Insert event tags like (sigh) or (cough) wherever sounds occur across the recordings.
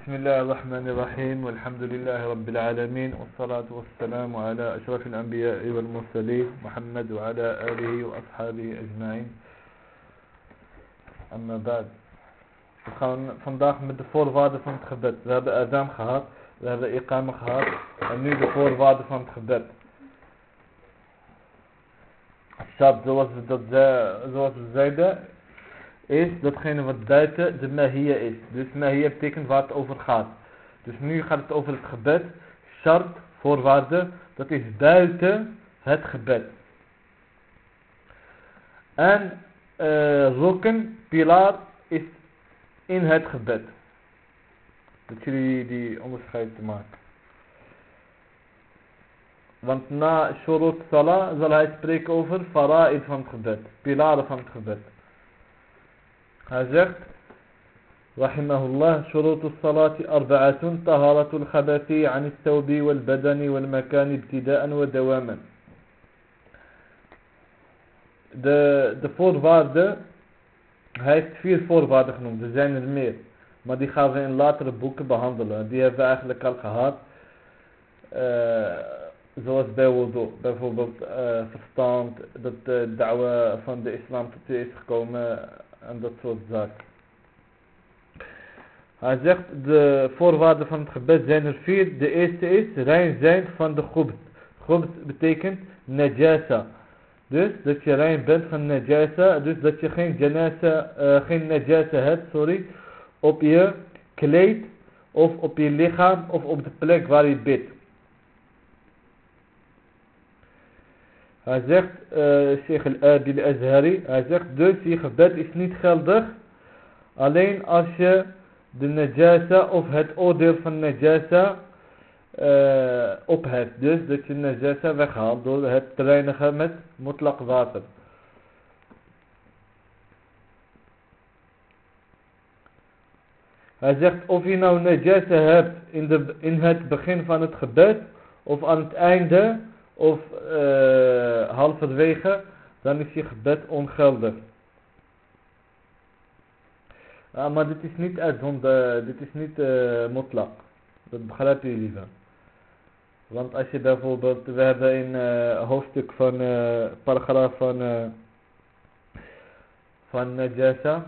بسم الله الرحمن الرحيم والحمد لله رب العالمين والصلاة والسلام على أشرف الأنبياء والمرسلين محمد وعلى آله وأصحابه أجمعين. أما بعد فخان فنداق مد فور فاد فن تخبت ذهب أذام خهار ذهب إقامة خهار أني دو فور فاد فن شاب زواج زواج زوز زايدة is datgene wat buiten de mahiyya is. Dus mahiyya betekent waar het over gaat. Dus nu gaat het over het gebed. Shart, voorwaarde, dat is buiten het gebed. En roken, pilaar, is in het gebed. Dat jullie die onderscheid maken. Want na shurut salah zal hij spreken over fara'id van het gebed. Pilaren van het gebed. Hij zegt, رحمه الله شروط الصلاة أربعة طهارة الخبث عن الثوب والبدن والمكان ابتداء ودواما de, de voorwaarden, hij heeft vier voorwaarden genoemd, er zijn er meer. Maar die gaan we in latere boeken behandelen. Die hebben we eigenlijk al gehad. Eh, zoals bij wudu, bijvoorbeeld eh, verstand, dat de da'wa van de islam tot is gekomen en dat soort zaken. Hij zegt de voorwaarden van het gebed zijn er vier. De eerste is rein zijn van de goed. Goed betekent najasa. Dus dat je rein bent van najasa. Dus dat je geen janasa, eh, geen najasa hebt, sorry, op je kleed of op je lichaam of op de plek waar je bidt. Hij zegt, uh, Sheikh al-Adil Azhari, hij zegt dus je gebed is niet geldig alleen als je de najasa of het oordeel van najasa uh, opheft. Dus dat je najasa weghaalt door het te reinigen met mutlaq water. Hij zegt of je nou najasa hebt in, de, in het begin van het gebed of aan het einde of uh, halverwege, dan is je gebed ongeldig. Ah, maar dit is niet uitzonder, dit is niet uh, mutlaq. Dat begrijpen jullie wel. Want als je bijvoorbeeld, we hebben een uh, hoofdstuk van, uh, paragraaf van, uh, van Najasa.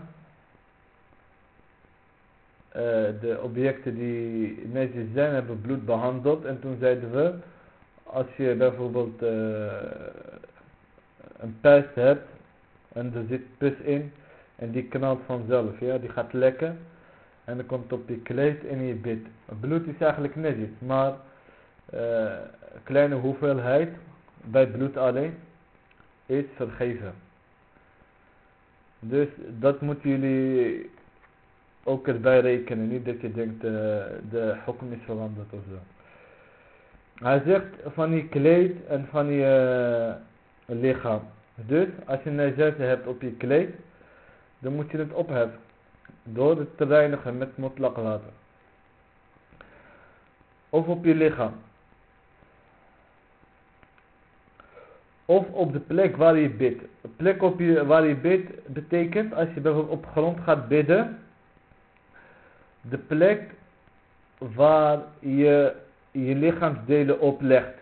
de objecten die netjes zijn, hebben bloed behandeld. En toen zeiden we, als je bijvoorbeeld een puist hebt en er zit pus in en die knalt vanzelf, ja, die gaat lekken en dan komt op je kleed en je bid. Bloed is eigenlijk netjes, maar uh, kleine hoeveelheid bij bloed alleen is vergeven. Dus dat moeten jullie ook erbij rekenen, niet dat je denkt uh, de hukm is veranderd of zo. Hij zegt van je kleed en van je uh, lichaam. Dus als je najasa hebt op je kleed, dan moet je het opheffen. Door het te reinigen met water. Of op je lichaam. Of op de plek waar je bidt. De plek op je, waar je bidt betekent als je bijvoorbeeld op grond gaat bidden. De plek waar je je lichaamsdelen oplegt.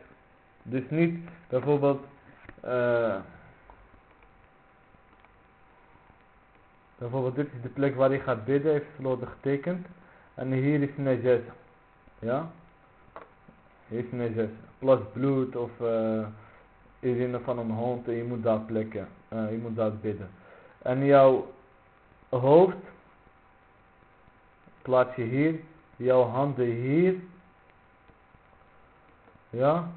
Dus niet bijvoorbeeld... Uh, Bijvoorbeeld dit is de plek waar hij gaat bidden, heeft Slode getekend. En hier is najasa. Ja? Hier is najasa. Plus bloed of uh, urine van een hond en je moet daar plekken. Uh, je moet daar bidden. En jouw hoofd plaats je hier. Jouw handen hier. Ja?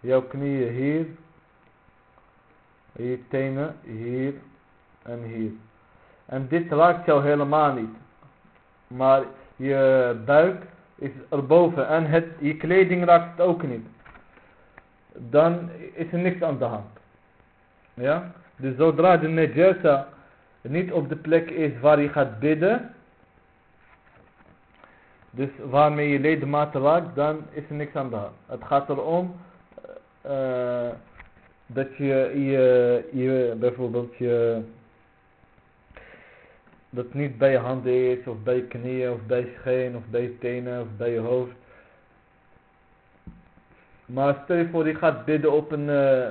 Jouw knieën hier. Je tenen hier en hier. En dit raakt jou helemaal niet. Maar je buik is erboven en het, je kleding raakt het ook niet. Dan is er niks aan de hand. Ja? Dus zodra de najasa niet op de plek is waar je gaat bidden. Dus waarmee je ledematen raakt, dan is er niks aan de hand. Het gaat erom uh, dat je, je, je bijvoorbeeld je dat niet bij je handen is, of bij je knieën, of bij je scheen, of bij je tenen, of bij je hoofd. Maar stel je voor, je gaat bidden op een, uh,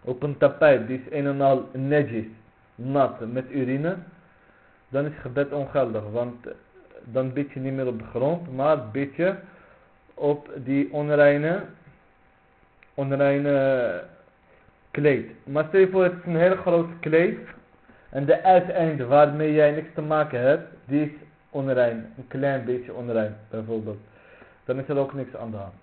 op een tapijt, die is een en al netjes, nat, met urine. Dan is gebed ongeldig, want dan bid je niet meer op de grond, maar bid je op die onreine, onreine kleed. Maar stel je voor, het is een heel groot kleed. En de uiteinde waarmee jij niks te maken hebt, die is onrein. Een klein beetje onrein, bijvoorbeeld. Dan is er ook niks aan de hand.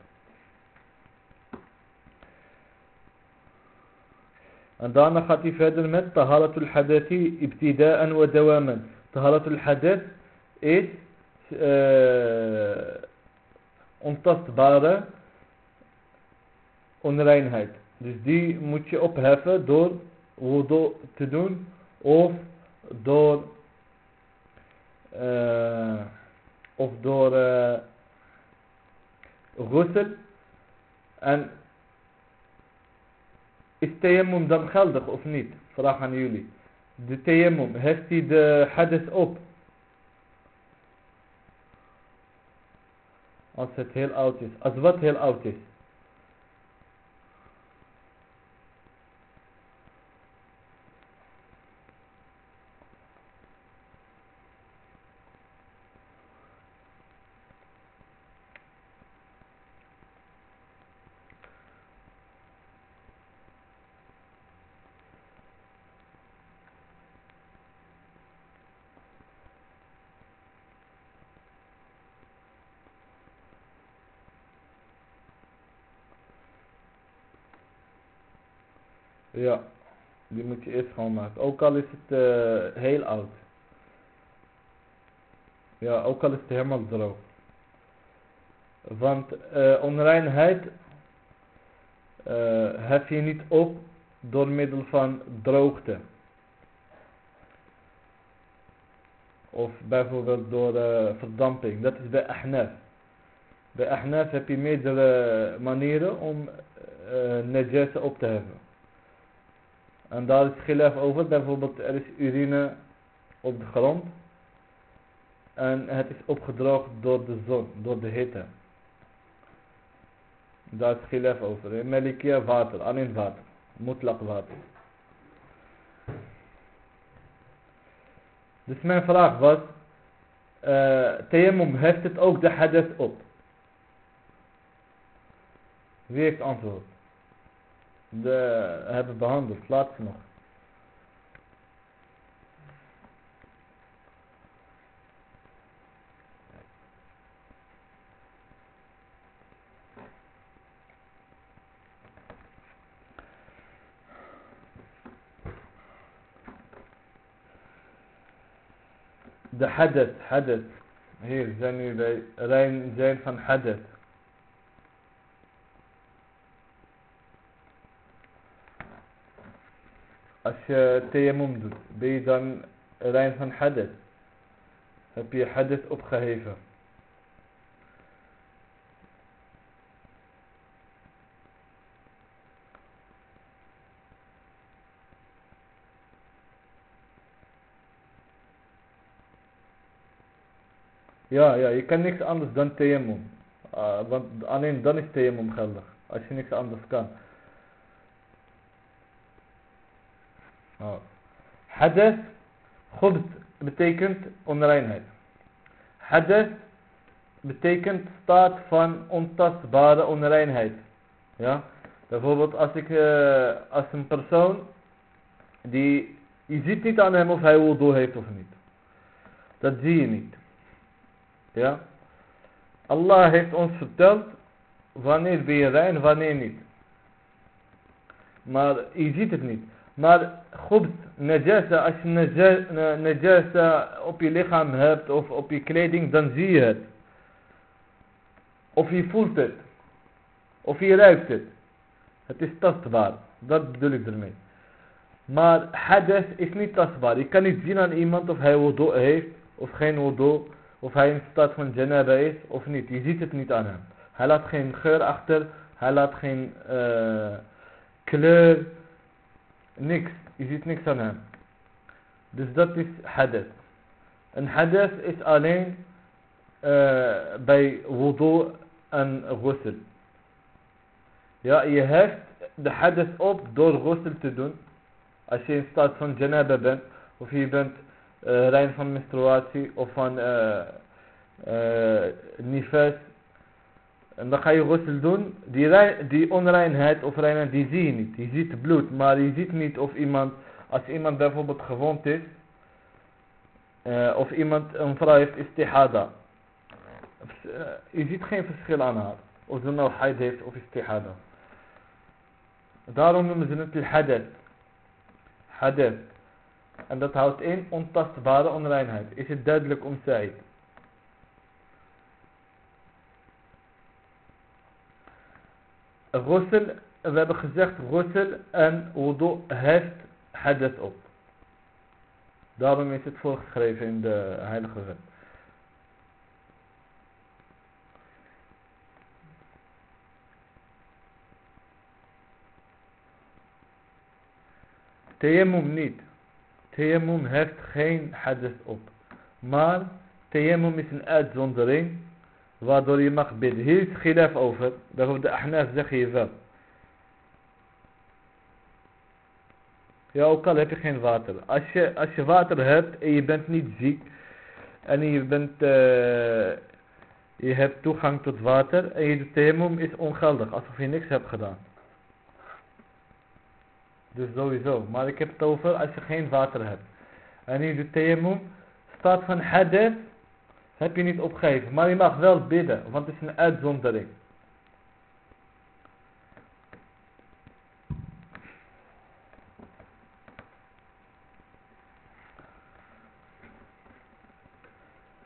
En daarna gaat hij verder met Taharatul Hadathi ibtida'an wa dawaman. Taharatul Hadath is ontastbare onreinheid. Dus die moet je opheffen door wudu te doen of door uh, of door uh, en is tayammum dan geldig of niet? Vraag aan jullie. De tayammum, heeft hij de hadith op? Als het heel oud is. Als wat heel oud is. Ja, die moet je eerst schoonmaken. Ook al is het uh, heel oud. Ja, ook al is het helemaal droog. Want uh, onreinheid uh, hef je niet op door middel van droogte. Of bijvoorbeeld door verdamping. Dat is bij Ahnaf. Bij Ahnaf heb je meerdere manieren om uh, op te hebben. En daar is gilaf over. Bijvoorbeeld er is urine op de grond. En het is opgedroogd door de zon, door de hitte. Daar is gilaf over. In Malikia water, alleen water. Mutlak water. Dus mijn vraag was. Uh, Tayammum het ook de hadith op. Wie heeft antwoord? De, hebben behandeld. Laatste nog. De hadith, hadith. Hier zijn we bij rein zijn van hadith. اش تيمم دود بيضا راين هن حدث. هبي حدث أب خهيفة يا يا يكن نيكس اندس دان تيمم. آه دان الين دان التيمم خلق اش نيكس اندس كان آه Hadath, goed betekent onreinheid. Hadath betekent staat van ontastbare onreinheid. Ja, bijvoorbeeld als ik, uh, als een persoon die, je ziet niet aan hem of hij wudu heeft of niet. Dat zie je niet. Ja. Allah heeft ons verteld wanneer ben je rein, wanneer niet. Maar je ziet het niet. Maar goed, najasa, als je najasa op je lichaam hebt of op je kleding, dan zie je het. Of je voelt het. Of je ruikt het. Het is tastbaar. Dat bedoel ik ermee. Maar hadith is niet tastbaar. Je kan niet zien aan iemand of hij wudu heeft of geen wudu. Of hij in staat van janaba is of niet. Je ziet het niet aan hem. Hij laat geen geur achter. Hij laat geen uh, kleur. نيكس يزيد نيكس الان بالضبط حدث. ان حدث اس ألين آه، باي وضوء أن غسل. يا يهفت ده حدث اوب دور غسل تدون عشان ستات فون جنابة بنت وفي بنت راين فون مستواتي وفان نفاس. En dan ga je ghusl doen. Die, die onreinheid of reinheid, die zie je niet. Je ziet bloed, maar je ziet niet of iemand, als iemand bijvoorbeeld gewond is, uh, of iemand, een vrouw heeft istihada. Uh, je ziet geen verschil aan haar. Of ze nou haid heeft of istihada. Daarom noemen ze het al-hadith. Hadith. En dat houdt in ontastbare onreinheid. Is het duidelijk om Said? Ghusl, we hebben gezegd ghusl en wudu heeft hadith op. Daarom is het voorgeschreven in de heilige wet. Tayammum niet. Tayammum heeft geen hadith op. Maar tayammum is een uitzondering waardoor je mag bidden. Hier is gilaf over. Daarover de ahnaf je wel. Ja, ook al heb je geen water. Als je, als je water hebt en je bent niet ziek. En je bent... Uh, je hebt toegang tot water. En je tayammum is ongeldig. Alsof je niks hebt gedaan. Dus sowieso. Maar ik heb het over als je geen water hebt. En je tayammum. Staat van hadith. Heb je niet opgegeven. Maar je mag wel bidden. Want het is een uitzondering.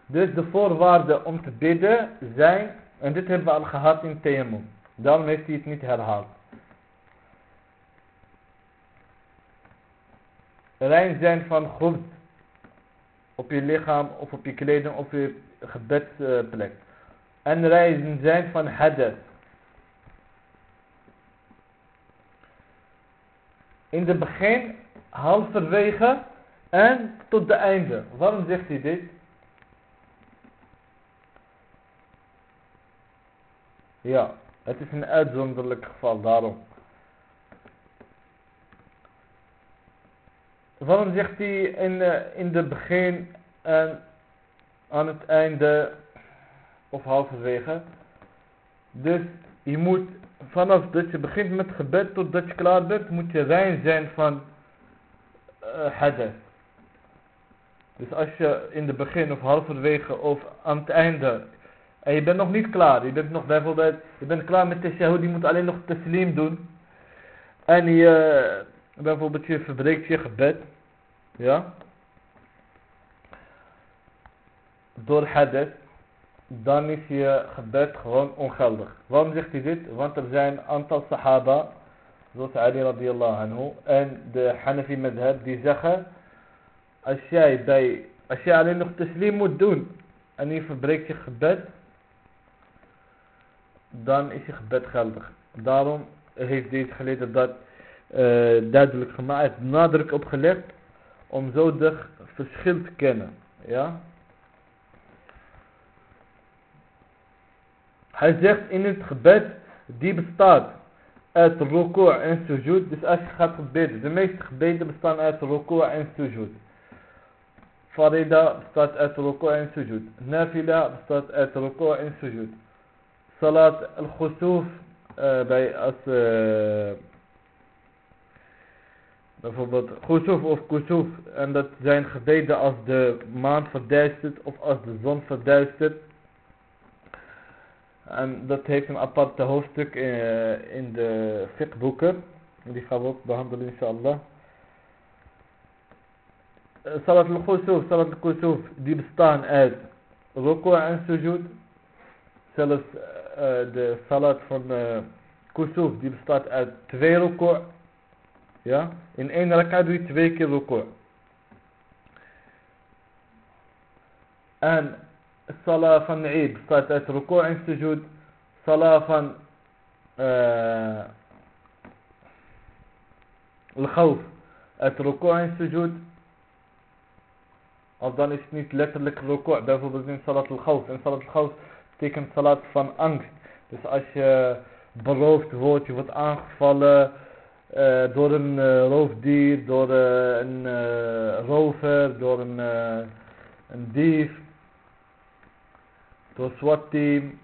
Dus de voorwaarden om te bidden zijn, en dit hebben we al gehad in Tayammum. Daarom heeft hij het niet herhaald. Rein zijn van goed op je lichaam of op je kleding of je gebedsplek. En rein zijn van hadith. In het begin, halverwege en tot de einde. Waarom zegt hij dit? Ja, het is een uitzonderlijk geval, daarom. Waarom zegt hij in, uh, in het begin en aan het einde of halverwege? Dus je moet vanaf dat je begint met gebed totdat je klaar bent, moet je rein zijn van uh, hadith. Dus als je in het begin of halverwege of aan het einde en je bent nog niet klaar. Je bent nog bijvoorbeeld, je bent klaar met tashahud, je moet alleen nog taslim doen. En je, bijvoorbeeld je verbreekt je gebed. Ja. Door hadith. Dan is je gebed gewoon ongeldig. Waarom zegt hij dit? Want er zijn een aantal sahaba. Zoals Ali radiallahu anhu. En de Hanafi madhab die zeggen. Als jij, bij, als jij alleen nog taslim moet doen. En je verbreekt je gebed dan is je gebed geldig. Daarom heeft deze geleerde dat uh, duidelijk gemaakt, nadruk opgelegd om zo de verschil te kennen. Ja? Hij zegt in het gebed, die bestaat uit ruku' en sujud. Dus als je gaat gebeden, de meeste gebeden bestaan uit ruku' en sujud. Farida bestaat uit ruku' en sujud. Nafila bestaat uit ruku' en sujud. Salat al-Khusuf uh, bij als uh, bijvoorbeeld Khusuf of Kusuf en dat zijn gebeden als de maan verduistert of als de zon verduistert. En dat heeft een aparte hoofdstuk in, uh, in de fiqhboeken. Die gaan we ook behandelen inshallah. Salat al-Khusuf, Salat al-Kusuf, die bestaan uit ruku' en sujud. Zelfs uh, de salat van uh, die bestaat uit twee ruku'. يا؟ إن أين لك عدو يتبيك الوقوع؟ أن صلاة فنعيد صلاة ركوع سجود صلاة فن آه الخوف. ركوع سجود. أفضل اسمي ثلاثة لك الركوع دافو بزين صلاة الخوف. إن صلاة الخوف تيكن صلاة فن انجت بس أش آه، بروفت فوتي فوت انخ فالة آه door een uh, roofdier, door uh, een rover, door een, een dief, door een SWAT team.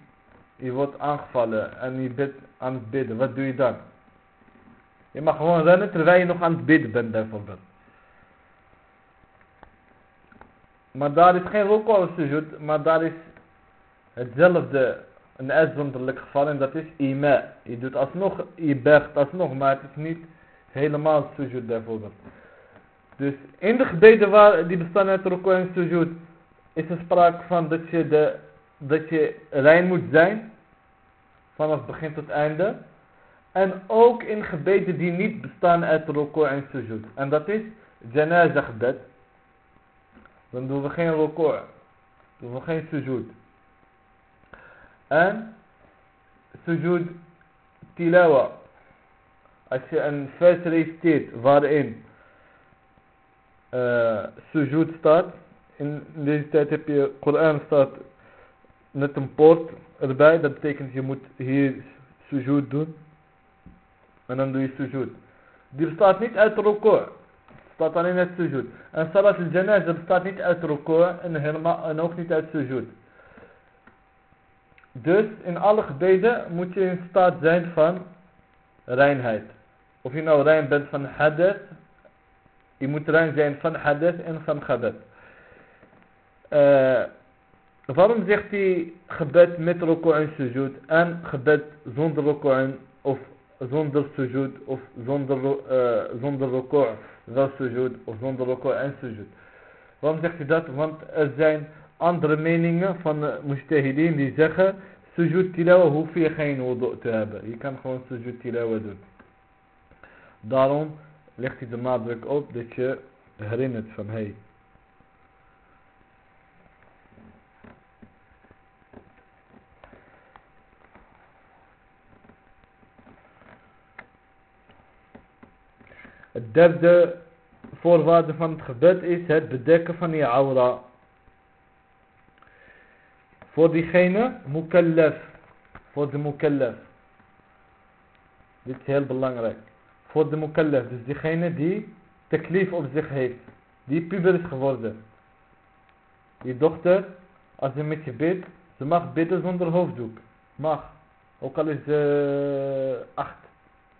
Je wordt aangevallen en je bent aan het bidden. Wat doe je dan? Je mag gewoon rennen terwijl je nog aan het bidden bent bijvoorbeeld. Maar daar is geen sujud, maar daar is hetzelfde, een uitzonderlijk geval en dat is ima. Je doet alsnog, je bergt alsnog, maar het is niet helemaal sujud bijvoorbeeld. Dus in de gebeden waar, die bestaan uit rukwa en sujud, is er sprake van dat je, de, dat je rein moet zijn, vanaf begin tot einde. En ook in gebeden die niet bestaan uit rukwa en sujud. En dat is janaza gebed. Dan doen we geen record. Doen we geen sujud. En sujud tilawa. Als je een vers reciteert waarin uh, sujud staat. In deze tijd heb je Koran staat met een poort erbij. Dat betekent je moet hier sujud doen. En dan doe je sujud. Die bestaat niet uit record staat alleen uit sujud. En salat al-janaza bestaat niet uit ruku' en, helemaal, en ook niet uit sujud. Dus in alle gebeden moet je in staat zijn van reinheid. Of je nou rein bent van hadith, je moet rein zijn van hadith en van gabat. Uh, waarom zegt hij gebed met ruku' en sujud en gebed zonder ruku' of zonder sujud of zonder, uh, zonder ruku' wel sujud of zonder ruku' en sujud. Waarom zegt hij dat? Want er zijn andere meningen van de mujtahideen die zeggen sujud tilawa hoef je geen wudu te hebben. Je kan gewoon sujud tilawa doen. Daarom legt hij de nadruk op dat je herinnert van hey, Het derde voorwaarde van het gebed is het bedekken van je aura. Voor diegene, mukallaf. Voor de mukallaf. Dit is heel belangrijk. Voor de mukallaf, dus diegene die taklif op zich heeft. Die puber is geworden. Je dochter, als ze met je bidt, ze mag bidden zonder hoofddoek. Mag. Ook al is ze uh, acht.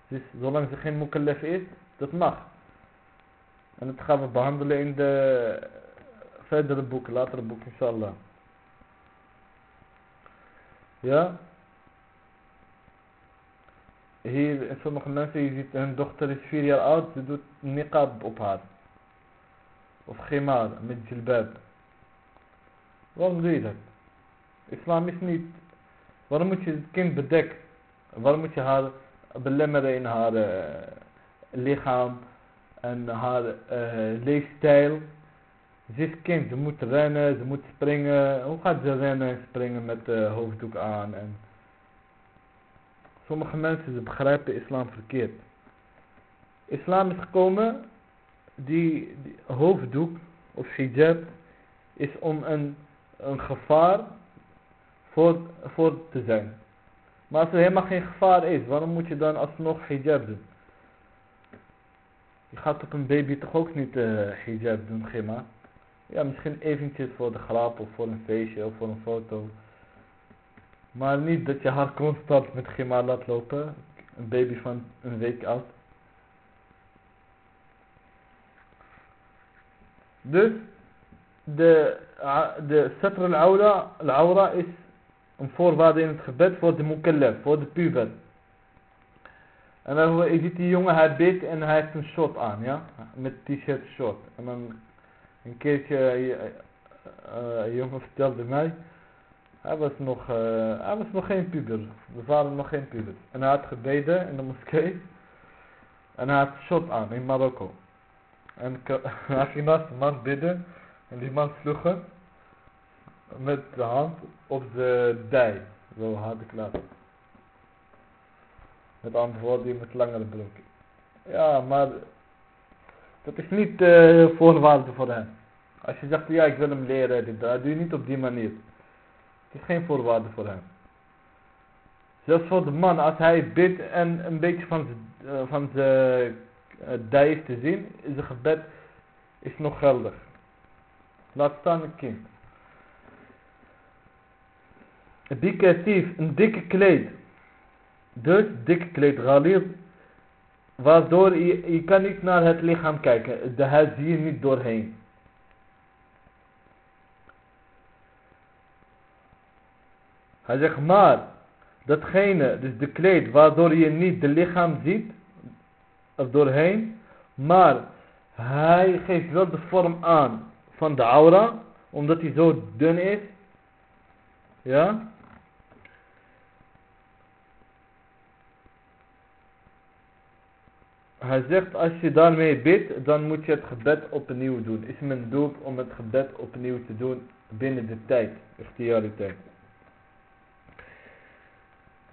Dus zolang ze geen mukallaf is, dat mag. En dat gaan we behandelen in de verdere boeken, latere boeken, inshallah. Ja. Hier, sommige mensen, je ziet, hun dochter is vier jaar oud, ze doet niqab op haar. Of khimar, met jilbab. Waarom doe je dat? Islam is niet... Waarom moet je het kind bedekken? Waarom moet je haar belemmeren in haar... Uh, lichaam en haar uh, leefstijl. Ze is kind, ze moet rennen, ze moet springen. Hoe gaat ze rennen en springen met de hoofddoek aan? En sommige mensen ze begrijpen islam verkeerd. Islam is gekomen, die, hoofddoek of hijab is om een, een gevaar voor, voor te zijn. Maar als er helemaal geen gevaar is, waarom moet je dan alsnog hijab doen? Je gaat op een baby toch ook niet uh, hijab doen, Gima? Ja, misschien eventjes voor de grap of voor een feestje of voor een foto. Maar niet dat je haar constant met Gima laat lopen. Een baby van een week oud. Dus de, de satr al-aura is een voorwaarde in het gebed voor de mukallaf, voor de puber. En dan je ziet die jongen, hij bidt en hij heeft een shot aan, ja. Met t-shirt short. En dan een keertje, uh, uh, jongen vertelde mij, hij was nog, hij was nog geen puber. We waren nog geen puber. En hij had gebeden in de moskee. En hij had shot aan in Marokko. En (laughs) hij ging naast de man bidden. En die man sloeg met de hand op de dij. Zo had ik laten. Met andere woorden, je met langere broek. Ja, maar dat is niet uh, voorwaarde voor hem. Als je zegt, ja ik wil hem leren, dat doe je niet op die manier. Het is geen voorwaarde voor hem. Zelfs voor de man, als hij bidt en een beetje van zijn, uh, van zijn uh, dij te zien, is zijn gebed is nog geldig. Laat staan een kind. Bikatief, een dikke kleed. Dus dikke kleed, ghalid. Waardoor je, je kan niet naar het lichaam kijken. De huid zie je niet doorheen. Hij zegt maar, datgene, dus de kleed, waardoor je niet de lichaam ziet, of doorheen, maar hij geeft wel de vorm aan van de aura, omdat hij zo dun is. Ja? Hij zegt als je daarmee bidt, dan moet je het gebed opnieuw doen. Is mijn doel om het gebed opnieuw te doen binnen de tijd, tijd.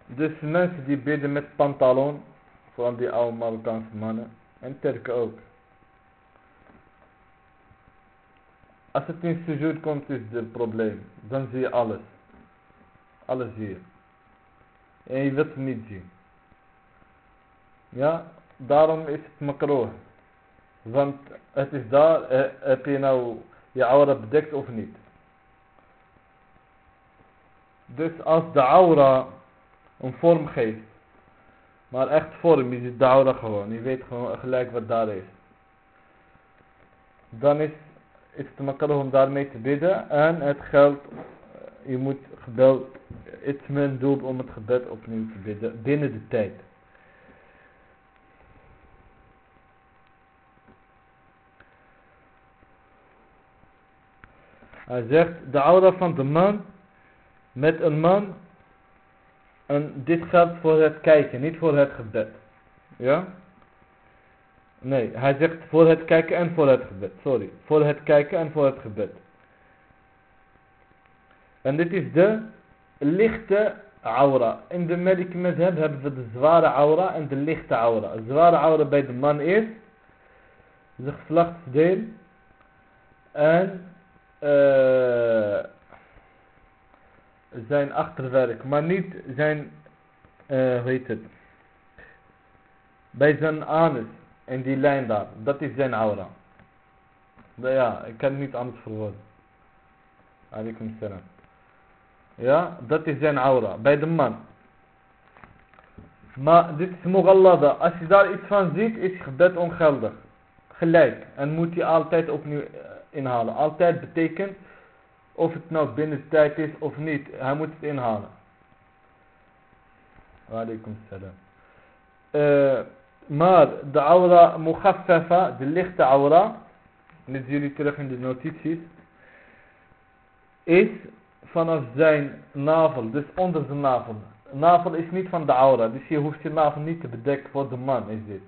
Dus mensen die bidden met pantalon, vooral die oude Marokkaanse mannen, en Turken ook. Als het in sujud komt is het probleem. Dan zie je alles. Alles zie je. En je wilt het niet zien. Ja, daarom is het makroh. Want het is daar, eh, heb je nou je aura bedekt of niet. Dus als de aura een vorm geeft, maar echt vorm, je ziet de aura gewoon, je weet gewoon gelijk wat daar is. Dan is, het makkelijk om daarmee te bidden en het geldt, je moet gebeld, het is mijn doel om het gebed opnieuw te bidden binnen de tijd. Hij zegt, de aura van de man met een man. En dit geldt voor het kijken, niet voor het gebed. Ja? Nee, hij zegt voor het kijken en voor het gebed. Sorry, voor het kijken en voor het gebed. En dit is de lichte aura. In de Madhab hebben we de zware aura en de lichte aura. De zware aura bij de man is de geslachtsdeel en uh, zijn achterwerk, maar niet zijn, uh, hoe heet het, bij zijn anus en die lijn daar, dat is zijn aura. Ja, ik kan niet anders verwoorden. Alaikum salam. Ja, dat is zijn aura, bij de man. Maar dit is mughallada. Als je daar iets van ziet, is gebed ongeldig. Gelijk. En moet je altijd opnieuw inhalen. Altijd betekent of het nou binnen tijd is of niet. Hij moet het inhalen. Walaikum salam. Uh, maar de aura mughaffafa, de lichte aura, dit jullie terug in de notities, is vanaf zijn navel, dus onder zijn navel. Navel is niet van de aura, dus je hoeft je navel niet te bedekken voor de man is dit.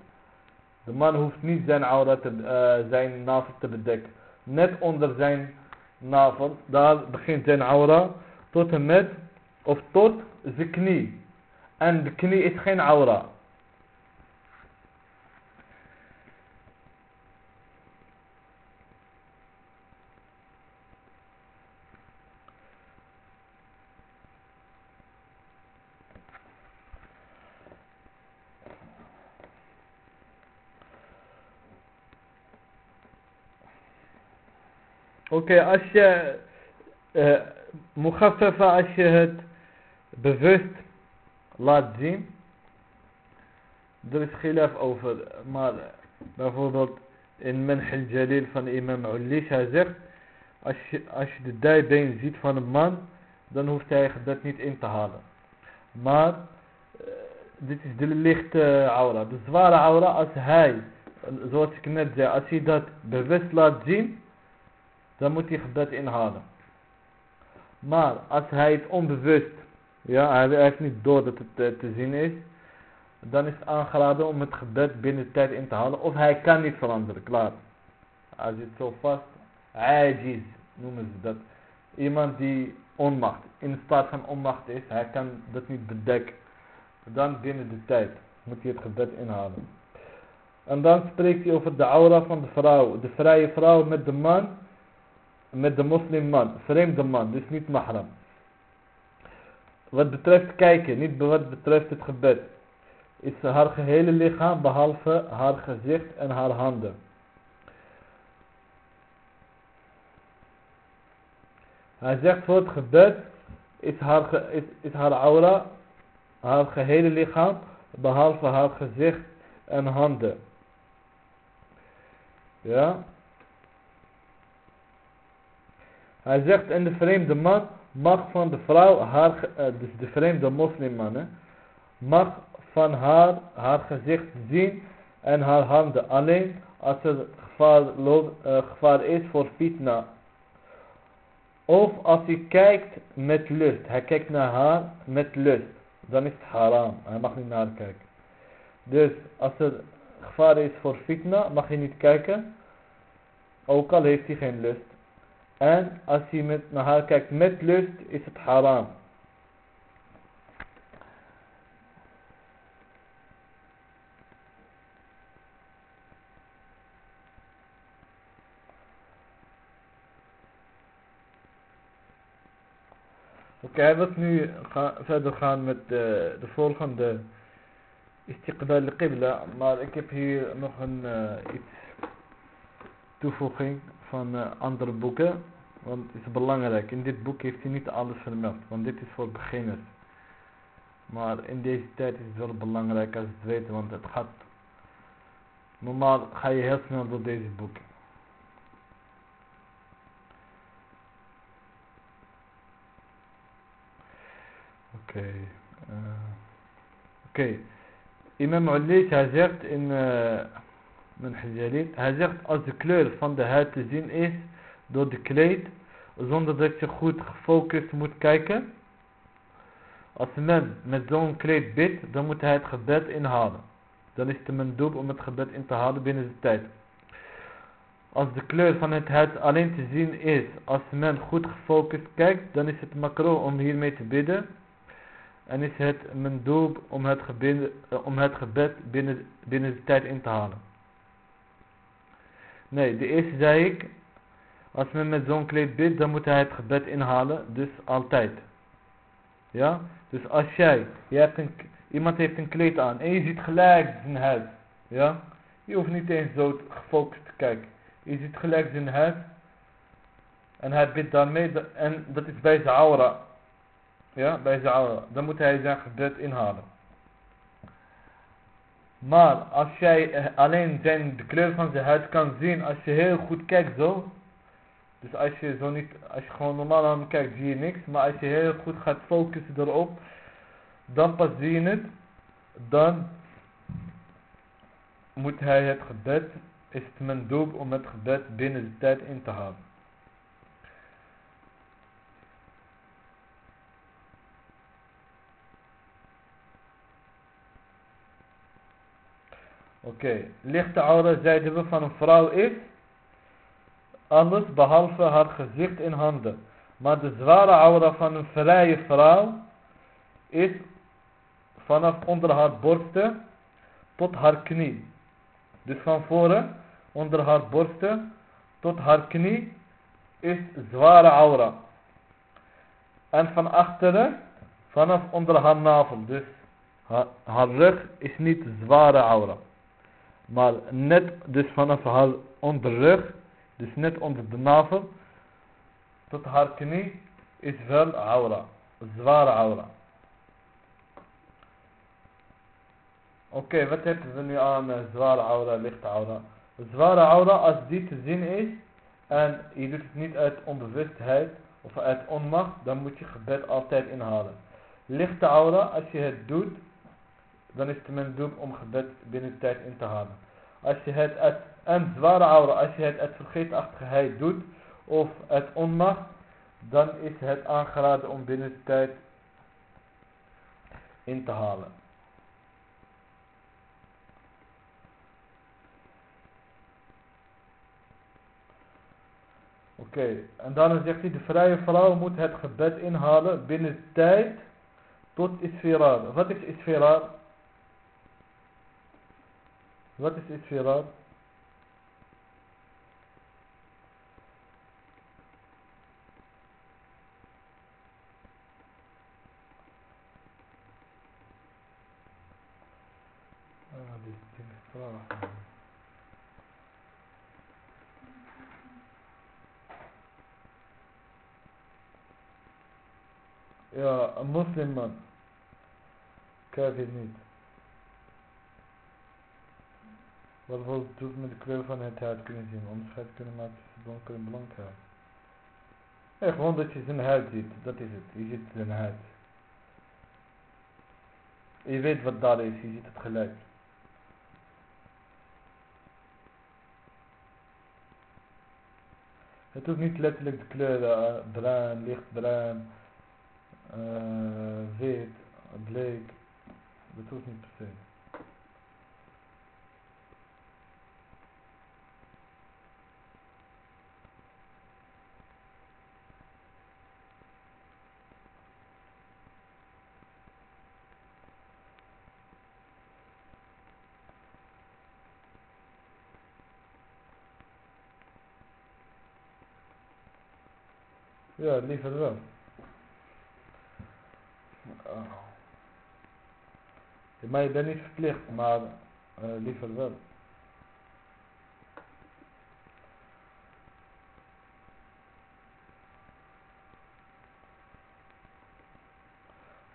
De man hoeft niet zijn aura te, uh, zijn navel te bedekken net onder zijn navel, daar begint zijn aura, tot en met, of tot zijn knie. En de knie is geen aura. Oké, als je uh, als je het bewust laat zien. Er is gilaf over, maar bijvoorbeeld in Menh al-Jalil van imam Ulish, zegt, als je, als je de dijbeen ziet van een man, dan hoeft hij dat niet in te halen. Maar, uh, dit is de lichte aura. De zware aura, als hij, zoals ik net zei, als hij dat bewust laat zien, dan moet hij gebed inhalen. Maar als hij het onbewust, ja, hij heeft niet door dat het te, eh, te zien is, dan is het aangeraden om het gebed binnen tijd in te halen. Of hij kan niet veranderen, klaar. Hij zit zo vast, ajiz noemen ze dat. Iemand die onmacht, in staat van onmacht is, hij kan dat niet bedekken. Dan binnen de tijd moet hij het gebed inhalen. En dan spreekt hij over de aura van de vrouw. De vrije vrouw met de man met de moslimman, vreemde man, dus niet mahram. Wat betreft kijken, niet wat betreft het gebed, is haar gehele lichaam behalve haar gezicht en haar handen. Hij zegt voor het gebed is haar, is, is haar aura, haar gehele lichaam, behalve haar gezicht en handen. Ja. Hij zegt en de vreemde man mag van de vrouw, haar, eh, dus de vreemde moslimman, mag van haar haar gezicht zien en haar handen. Alleen als er gevaar, uh, gevaar is voor fitna. Of als hij kijkt met lust. Hij kijkt naar haar met lust. Dan is het haram. Hij mag niet naar haar kijken. Dus als er gevaar is voor fitna, mag hij niet kijken. Ook al heeft hij geen lust. En als hij met, naar haar kijkt met lust, is het haram. Oké, hij wil nu verder gaan met de, de volgende istiqbal qibla, maar ik heb hier nog een uh, iets toevoeging van uh, andere boeken, want het is belangrijk. In dit boek heeft hij niet alles vermeld, want dit is voor beginners. Maar in deze tijd is het wel belangrijk als het weten, want het gaat... Normaal ga je heel snel door deze boeken. Oké. Uh, Oké. Okay. Imam Ulis, hij zegt in uh, hij zegt als de kleur van de huid te zien is door de kleed, zonder dat je goed gefocust moet kijken. Als men met zo'n kleed bidt, dan moet hij het gebed inhalen. Dan is het mijn doel om het gebed in te halen binnen de tijd. Als de kleur van het huid alleen te zien is als men goed gefocust kijkt, dan is het makro om hiermee te bidden. En is het mijn doel om het, gebed, om het gebed binnen, binnen de tijd in te halen. Nee, de eerste zei ik, als men met zo'n kleed bidt, dan moet hij het gebed inhalen, dus altijd. Ja, dus als jij, je hebt een, iemand heeft een kleed aan en je ziet gelijk zijn huid. Ja, je hoeft niet eens zo gefocust te kijken. Je ziet gelijk zijn huid en hij bidt daarmee, en dat is bij zijn aura. Ja, bij zijn aura. Dan moet hij zijn gebed inhalen. Maar als jij eh, alleen zijn, de kleur van zijn huid kan zien, als je heel goed kijkt zo. Dus als je zo niet, als je gewoon normaal aan hem kijkt zie je niks. Maar als je heel goed gaat focussen erop, dan pas zie je het. Dan moet hij het gebed, is het mijn doel om het gebed binnen de tijd in te halen. Oké, lichte aura zeiden we van een vrouw is alles behalve haar gezicht en handen. Maar de zware aura van een vrije vrouw is vanaf onder haar borsten tot haar knie. Dus van voren, onder haar borsten tot haar knie is zware aura. En van achteren, vanaf onder haar navel. Dus haar, haar rug is niet zware aura. Maar net dus vanaf haar onderrug, dus net onder de navel, tot haar knie is wel aura. Zware aura. Oké, wat hebben we nu aan uh, zware aura, lichte aura? Zware aura, als die te zien is en je doet het niet uit onbewustheid of uit onmacht, dan moet je gebed altijd inhalen. Lichte aura, als je het doet dan is het mijn doel om gebed binnen de tijd in te halen. Als je het uit, en zware aura, als je het uit vergeetachtigheid doet, of uit onmacht, dan is het aangeraden om binnen de tijd in te halen. Oké, en dan zegt hij, de vrije vrouw moet het gebed inhalen binnen de tijd tot isfirar. Wat is isfirar? What is ittirab? Yeah, a Muslim man. Kafir needs. Wat bijvoorbeeld doet met de kleur van het huid kunnen zien. Onderscheid kunnen maken tussen donker en blank huid. Ja, gewoon dat je zijn huid ziet. Dat is het. Je ziet zijn huid. Je weet wat daar is. Je ziet het gelijk. Het hoeft niet letterlijk de kleuren uh, bruin, lichtbruin, uh, wit, bleek. Dat hoeft niet per se. Ja, liever wel. Oh. Maar je bent niet verplicht, maar uh, liever wel.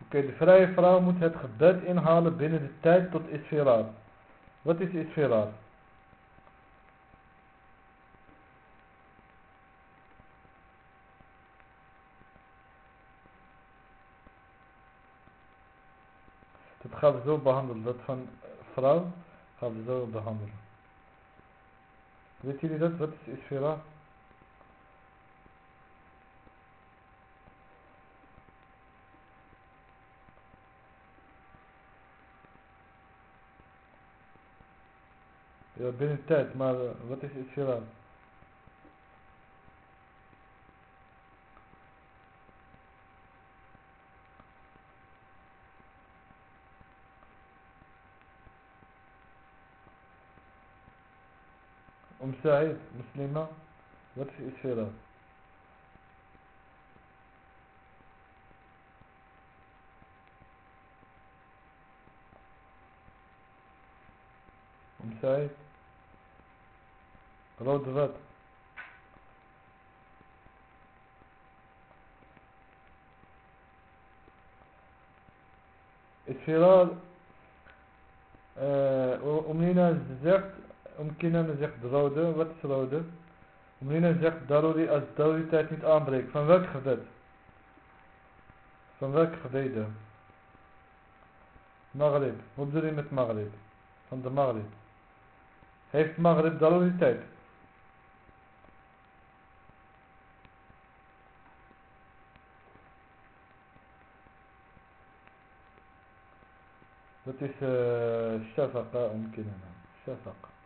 Oké, de vrije vrouw moet het gebed inhalen binnen de tijd tot isfiraat. Wat is isfiraat? Dat gaan we zo behandelen. Dat van vrouw gaan we zo behandelen. Weet jullie dat? Wat is Isfira? Ja, binnen tijd, maar uh, wat is Isfira? مساعد مسلمة وتفي إسفرها مساعد رود غد. إسفرها أمنينا آه، بزاف Omkina zegt rode. Wat is rode? Omkina zegt daruri als tijd niet aanbreekt. Van welk gebed? Van welk gebeden? Maghrib. Wat bedoel je met Maghrib? Van de Maghrib. Heeft Maghrib tijd? Dat is uh, shafaqa omkina. Shafaqa.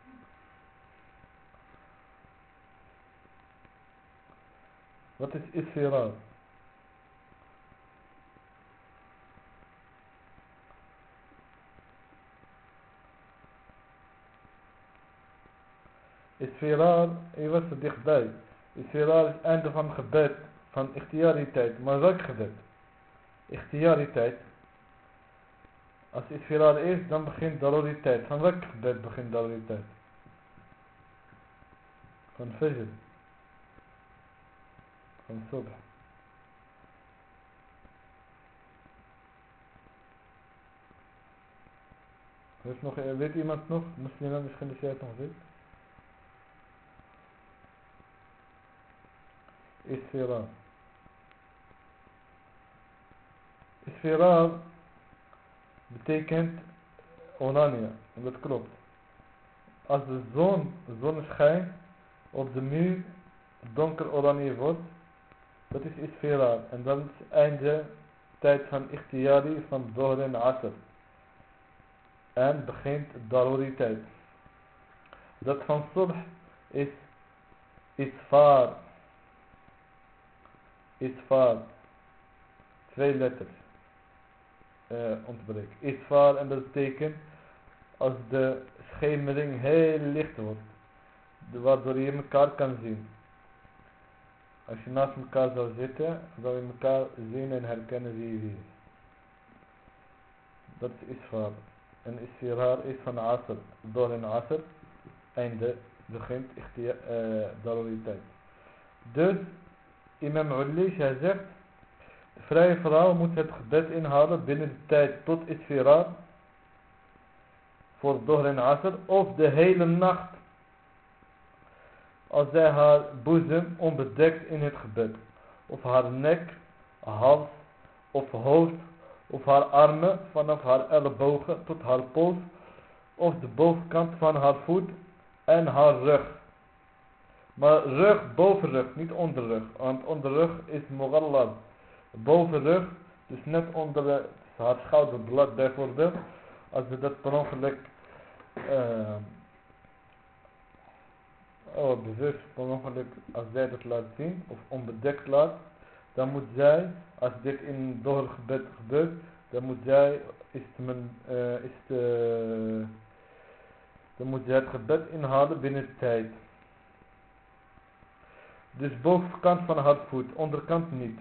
Wat is isfirar? Isfirar, je was er dichtbij. Isfirar is het einde van gebed, van ikhtiariteit. Maar welk gebed? Als isfirar is, dan begint daloriteit. Van welk gebed begint daloriteit? Van fajr. Heeft nog, weet iemand nog? Moslim misschien jij het nog weet? Isfiraar. Isfiraar betekent onania. En dat klopt. Als de zon, de zon schijnt op de muur donker oranje wordt, dat is isfiraar. En dan is einde tijd van ikhtiyari van Dohr en Asr. En begint daruri tijd. Dat van subh is isfar. Isfar. Twee letters. Uh, ontbreken. Isfar en dat betekent als de schemering heel licht wordt. Waardoor je elkaar kan zien. Als je naast elkaar zou zitten, zou je elkaar zien en herkennen wie wie. Dat is isfar. En isfirar is van asr. Door een asr. Einde begint tijd. Dus Imam Ulish hij zegt De vrije vrouw moet het gebed inhouden binnen de tijd tot Isfiraat voor Dohr en Asr of de hele nacht als zij haar boezem onbedekt in het gebed of haar nek, hals of hoofd of haar armen vanaf haar ellebogen tot haar pols of de bovenkant van haar voet en haar rug. Maar rug, bovenrug, niet onderrug. Want onderrug is boven Bovenrug, dus net onder de, haar schouderblad bijvoorbeeld. Als we dat per ongeluk uh, oh, bewust per ongeluk, als zij dat laat zien, of onbedekt laat, dan moet zij, als dit in doorgebed gebeurt, dan moet zij, is, uh, is de, dan moet zij het gebed inhalen binnen de tijd. Dus bovenkant van haar voet, onderkant niet.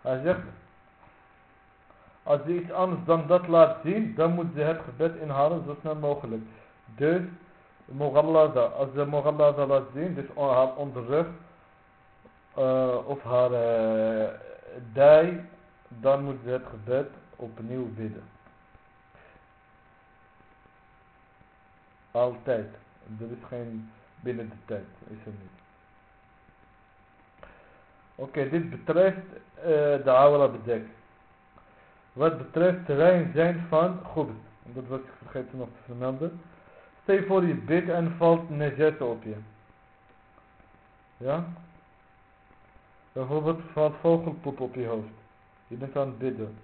Hij zegt, als ze iets anders dan dat laat zien, dan moet ze het gebed inhalen zo snel mogelijk. Dus, Moghallaza, als ze Moghallaza laat zien, dus haar onderrug, uh, of haar uh, dij, dan moet ze het gebed opnieuw bidden. Altijd. Er is geen binnen de tijd. Is er niet. Oké, dit betreft uh, de awra bedek. Wat betreft rein zijn van goed. Dat was ik vergeten nog te vermelden. Stel voor je bidt en valt nejet op je. Ja? Bijvoorbeeld valt vogelpoep op je hoofd. Je bent aan het bidden.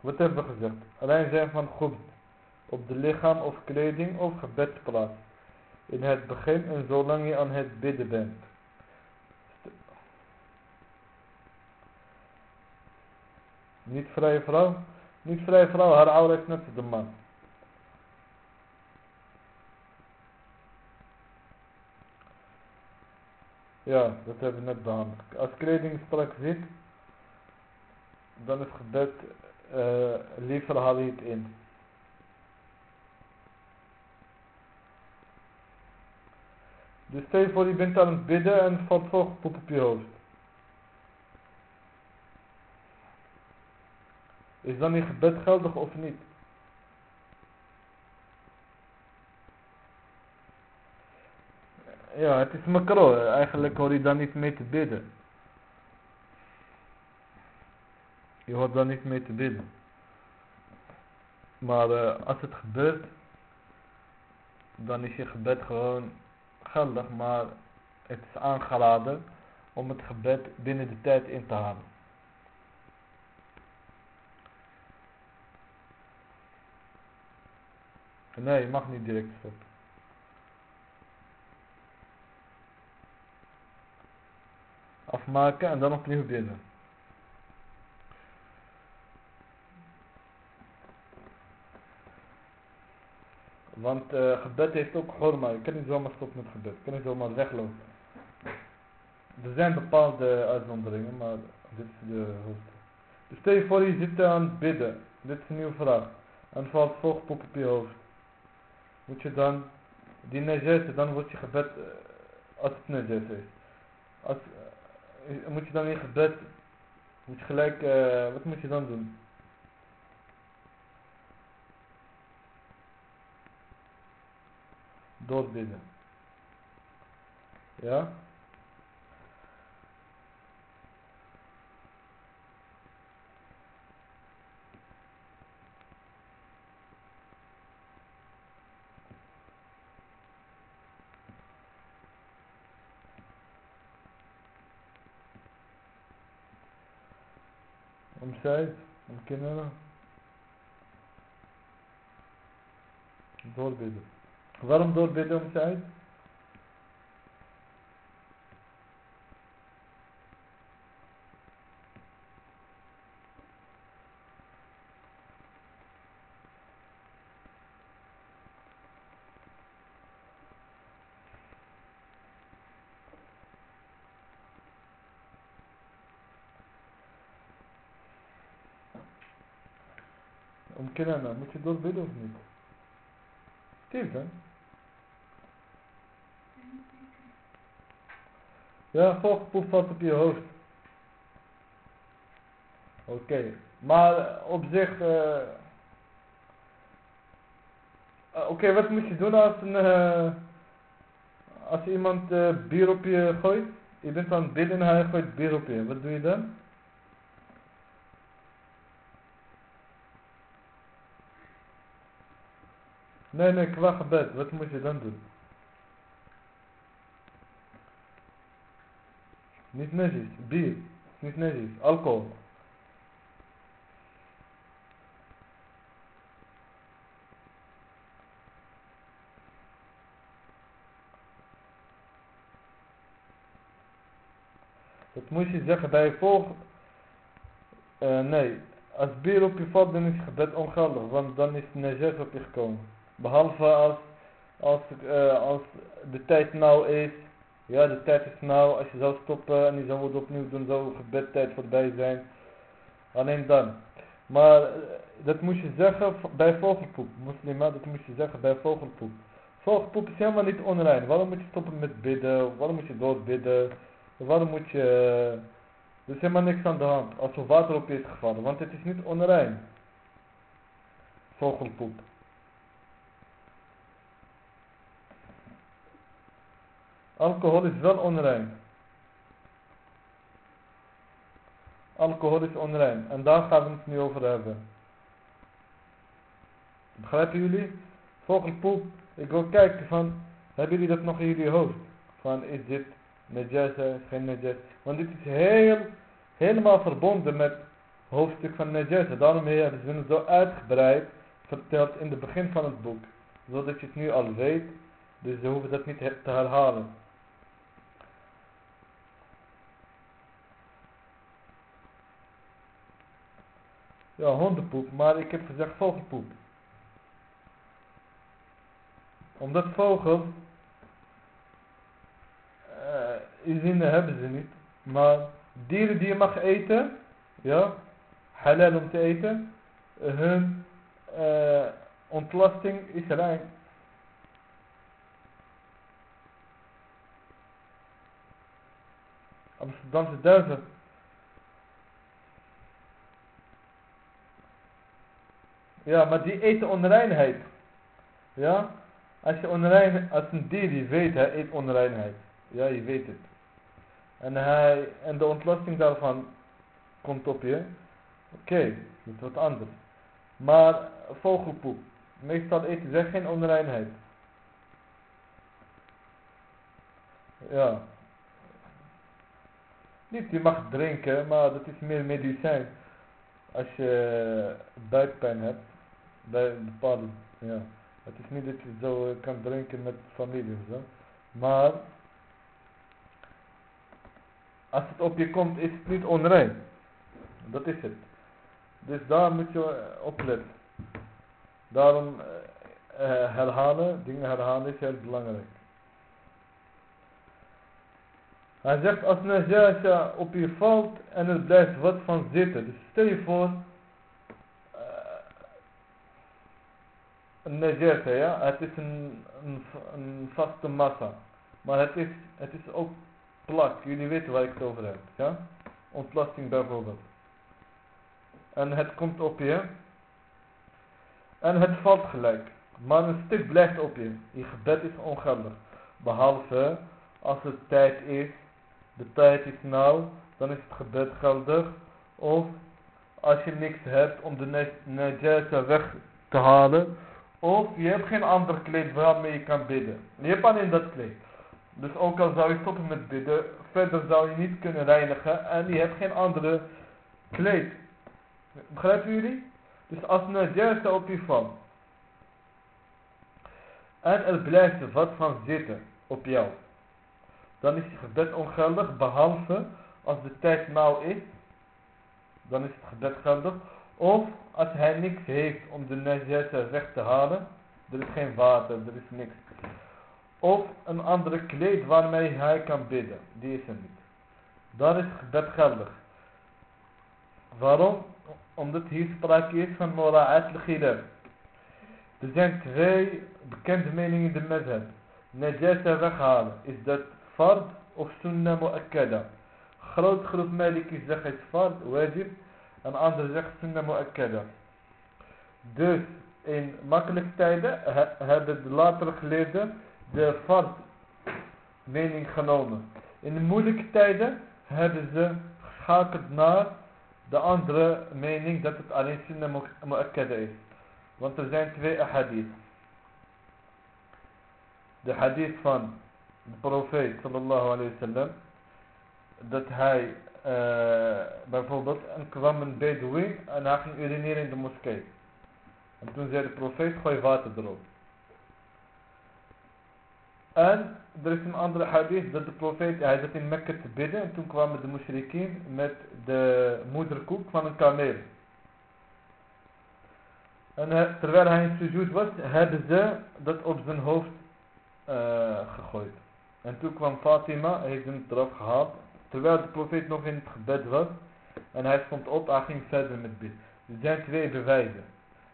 Wat hebben we gezegd? Alleen zijn van goed op de lichaam of kleding of gebedsplaats. In het begin en zolang je aan het bidden bent. Niet vrije vrouw. Niet vrije vrouw, haar ouder is net de man. Ja, dat hebben we net behandeld. Als kleding straks zit, dan is gebed, uh, liever haal je het in. Dus stel je voor je bent aan het bidden en valt vogelpoep op je hoofd. Is dan je gebed geldig of niet? Ja, het is makro. Eigenlijk hoor je dan niet mee te bidden. Je hoort dan niet mee te bidden. Maar uh, als het gebeurt, dan is je gebed gewoon geldig, maar het is aangeraden om het gebed binnen de tijd in te halen. Nee, je mag niet direct stoppen. Afmaken en dan opnieuw binnen. Want uh, gebed heeft ook horma. Je kan niet zomaar stoppen met gebed. Je kan niet zomaar weglopen. Er zijn bepaalde uitzonderingen, maar dit is de hoofd. Dus stel je voor je zit aan het bidden. Dit is een nieuwe vraag. En valt vogelpoep op je hoofd. Moet je dan, die najese, dan wordt je gebed, uh, als het najese is. Als, uh, moet je dan in gebed, moet je gelijk, wat moet je dan doen? doorbidden. Ja? Zij, om kinderen. Doorbidden. Waarom doorbidden om tijd? Kinderen, moet je doorbidden of niet? Hè? Ja, vogelpoep valt op je hoofd. Oké, maar op zich... eh, eh, Oké, wat moet je doen als een... eh, als iemand eh, bier op je gooit? Je bent aan het bidden en hij gooit bier op je. Wat doe je dan? Nee, nee, qua gebed. Wat moet je dan doen? Niet netjes. Bier. Niet netjes. Alcohol. Dat moet je zeggen bij volg... Eh, nee, als bier op je valt, dan is gebed ongeldig, want dan is Najas op je gekomen. Behalve als, als, eh, als de tijd nauw is, ja de tijd is nauw, als je zou stoppen en je zou het opnieuw doen, zou gebedtijd voorbij zijn. Alleen dan. Maar eh, dat moet je zeggen bij vogelpoep, moslima, dat moet je zeggen bij vogelpoep. Vogelpoep is helemaal niet onrein. Waarom moet je stoppen met bidden? Waarom moet je doorbidden? Waarom moet je... Er is helemaal niks aan de hand als er water op is gevallen, want het is niet onrein. Vogelpoep. Alcohol is wel onrein. Alcohol is onrein. En daar gaan we het nu over hebben. Begrijpen jullie? Vogelpoep. Ik wil kijken van, hebben jullie dat nog in jullie hoofd? Van, is dit najasa, geen najasa? Want dit is heel, helemaal verbonden met hoofdstuk van najasa. Daarom hebben ze het zo uitgebreid verteld in het begin van het boek. Zodat je het nu al weet. Dus we hoeven dat niet te herhalen. Ja, hondenpoep, maar ik heb gezegd vogelpoep. Omdat vogels, uh, zinnen hebben ze niet, maar dieren die je mag eten, ja, halal om te eten, hun uh, ontlasting is rein. Amsterdamse duiven. Ja, maar die eten onreinheid. Ja? Als je onrein, als een dier die weet, hij eet onreinheid. Ja, je weet het. En hij, en de ontlasting daarvan komt op je. Oké, okay, dat is wat anders. Maar vogelpoep. Meestal eten ze geen onreinheid. Ja. Niet, je mag drinken, maar dat is meer medicijn. Als je buikpijn hebt, bij bepaalde, ja. Het is niet dat je zo kan drinken met familie zo. Maar, als het op je komt, is het niet onrein. Dat is het. Dus daar moet je op letten. Daarom uh, herhalen, dingen herhalen is heel belangrijk. Hij zegt als najasa op je valt en er blijft wat van zitten. Dus stel je voor uh, een najasa, ja. Het is een, een, een, vaste massa. Maar het is, het is ook plak. Jullie weten waar ik het over heb. Ja? Ontlasting bijvoorbeeld. En het komt op je. En het valt gelijk. Maar een stuk blijft op je. Je gebed is ongeldig. Behalve als het tijd is de tijd is nauw, dan is het gebed geldig. Of als je niks hebt om de najasa weg te halen. Of je hebt geen ander kleed waarmee je kan bidden. Je hebt alleen dat kleed. Dus ook al zou je stoppen met bidden, verder zou je niet kunnen reinigen en je hebt geen andere kleed. Begrijpen jullie? Dus als najasa op je valt. En er blijft wat van zitten op jou dan is je gebed ongeldig, behalve als de tijd nauw is, dan is het gebed geldig. Of als hij niks heeft om de najasa weg te halen, er is geen water, er is niks. Of een andere kleed waarmee hij kan bidden, die is er niet. Dan is gebed geldig. Waarom? Omdat hier sprake is van mora'at al-khilaf. Er zijn twee bekende meningen in de mezheb. Najasa weghalen, is dat fard of sunnah mu'akkada. Groot groep Malikis zegt het fard, wajib. En anderen zegt sunnah mu'akkada. Dus in makkelijke tijden hebben de latere geleerden de fard mening genomen. In de moeilijke tijden hebben ze geschakeld naar de andere mening dat het alleen sunnah mu'akkada is. Want er zijn twee hadith. De hadith van de profeet sallallahu alayhi wasallam. Dat hij bijvoorbeeld en kwam een bedouin en hij ging urineren in de moskee. En toen zei de profeet gooi water erop. En er is een andere hadith dat de profeet, hij zat in Mekka te bidden en toen kwamen de mushrikien met de moederkoek van een kameel. En terwijl hij in sujud was, hebben ze dat op zijn hoofd uh, gegooid. En toen kwam Fatima, heeft hem eraf gehaald, terwijl de profeet nog in het gebed was. En hij stond op, hij ging verder met bid. Er zijn twee bewijzen.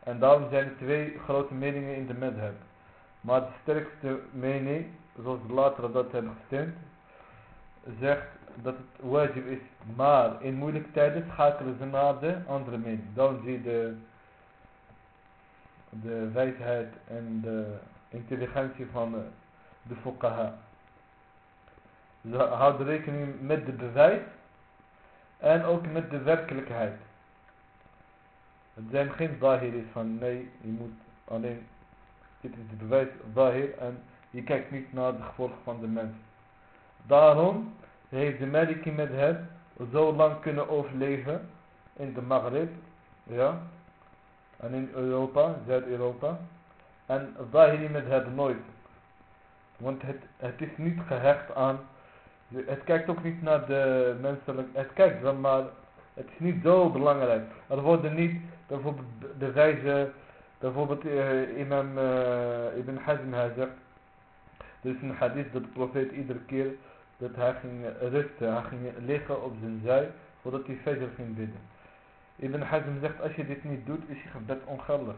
En daarom zijn er twee grote meningen in de madhab. Maar de sterkste mening, zoals de latere dat hebben gestemd, zegt dat het wajib is. Maar in moeilijke tijden schakelen ze naar de andere mening. Dan zie je de, de wijsheid en de intelligentie van de, de fuqaha. Ze houden rekening met de bewijs en ook met de werkelijkheid. Het zijn geen zahiris van nee, je moet alleen, dit is de bewijs zahir en je kijkt niet naar de gevolgen van de mens. Daarom heeft de Maliki met hem zo lang kunnen overleven in de Maghrib, ja, en in Europa, Zuid-Europa. En Zahiri met hem nooit. Want het, het is niet gehecht aan het kijkt ook niet naar de menselijk, het kijkt wel, maar het is niet zo belangrijk. Er worden niet bijvoorbeeld de wijze, bijvoorbeeld uh, imam uh, Ibn Hazm hij zegt, er is een hadith dat de profeet iedere keer dat hij ging rusten, hij ging liggen op zijn zij, voordat hij verder ging bidden. Ibn Hazm zegt, als je dit niet doet, is je gebed ongeldig.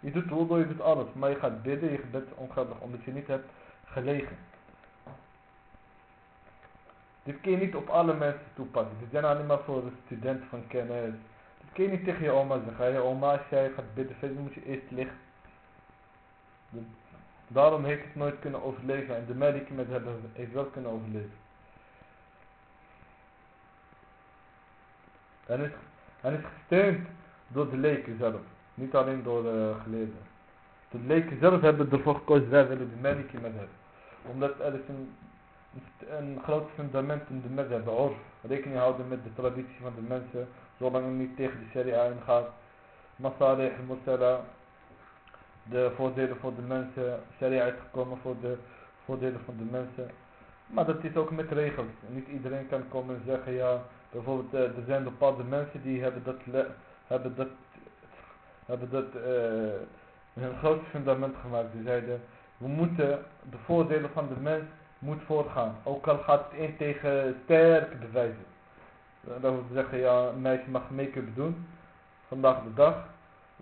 Je doet wudu, je doet alles, maar je gaat bidden, je gebed ongeldig, omdat je niet hebt gelegen. Dit kun je niet op alle mensen toepassen. Dit zijn alleen maar voor de studenten van kennis. Dit kun je niet tegen je oma zeggen. Je oma, als jij gaat bidden, moet je eerst liggen. Daarom heeft het nooit kunnen overleven. En de medici met hebben heeft wel kunnen overleven. En is, en is gesteund door de leken zelf. Niet alleen door de geleerden. De leken zelf hebben ervoor gekozen, wij willen de medici met hebben omdat er is een, een groot fundament in de madhab, orf. Rekening houden met de traditie van de mensen, zolang het niet tegen de sharia ingaat. Masalih, mursala, de voordelen voor de mensen, sharia is gekomen voor de voordelen van de mensen. Maar dat is ook met regels. Niet iedereen kan komen en zeggen, ja, bijvoorbeeld eh, er zijn bepaalde mensen die hebben dat, hebben dat, hebben dat uh, een groot fundament gemaakt. Die zeiden, we moeten de voordelen van de mens moet voorgaan. Ook al gaat het in tegen sterke bewijzen. Dat we zeggen, ja, een meisje mag make-up doen. Vandaag de dag.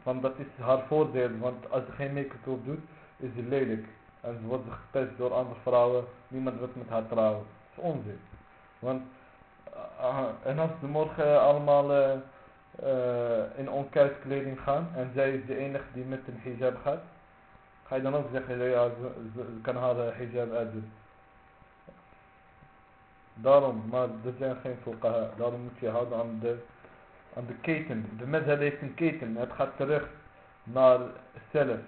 Want dat is haar voordeel. Want als ze geen make-up op doet, is ze lelijk. En ze wordt gepest door andere vrouwen. Niemand wil met haar trouwen. Dat is onzin. Want, uh, en als ze morgen allemaal uh, uh, in onkruidskleding gaan. En zij is de enige die met een hijab gaat ga je dan ook zeggen, ja, ze, kan haar eh, hijab uitdoen. Daarom, maar er zijn geen fuqaha. Daarom moet je houden aan de, aan de keten. De mens heeft een keten. Het gaat terug naar zelf.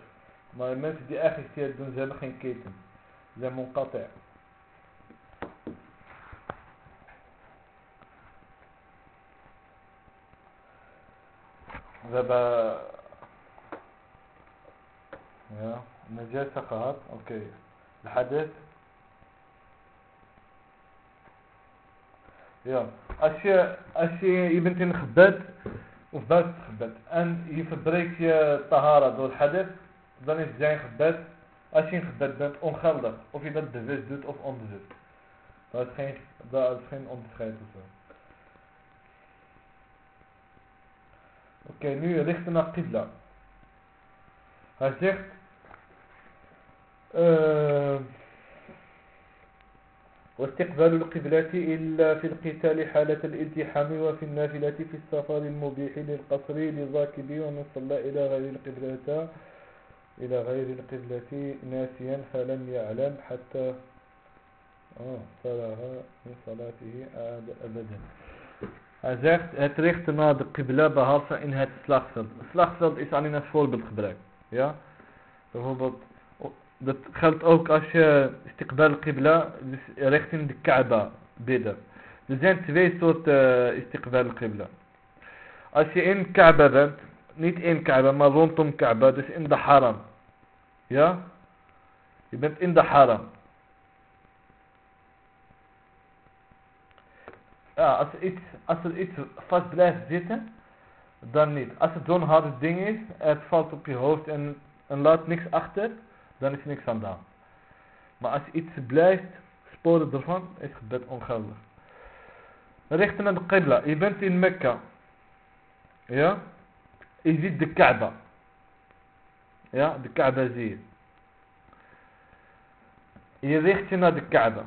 Maar mensen die echt iets doen, ze hebben geen keten. Ze zijn munqati'. We hebben... Ja, najasa gehad. Oké. De hadith. Ja, als je, als je, je bent in gebed, of buiten gebed, en je verbreekt je tahara door het hadith, dan is zijn gebed, als je in gebed bent, ongeldig. Of je dat bewust doet of onbewust. Daar is geen, daar is geen onderscheid tussen. Oké, nu richten naar Qibla. Hij zegt, Uh, واستقبال القبلة إلا في القتال حالة الالتحام وفي النافلة في السفر المبيح للقصر للراكب ومن صلى إلى غير القبلة إلى غير القبلة ناسيا فلم يعلم حتى آه فرغ من صلاته عاد أبدا Hij het richten naar de qibla behalve in het slagveld. Het slagveld is alleen dat geldt ook als je istiqbal qibla, dus richting de Kaaba bidden. Er zijn twee soorten uh, istiqbal qibla. Als je in Kaaba bent, niet in Kaaba, maar rondom Kaaba, dus in de haram. Ja? Je bent in de haram. Ja, als, iets, als er iets vast blijft zitten, dan niet. Als het zo'n harde ding is, het valt op je hoofd en, en laat niks achter, dan is niks aan de hand. Maar als iets blijft, sporen ervan, is gebed ongeldig. Richten naar de Qibla. Je bent in Mekka. Ja? Je ziet de Kaaba. Ja, de Kaaba zie je. Je richt je naar de Kaaba.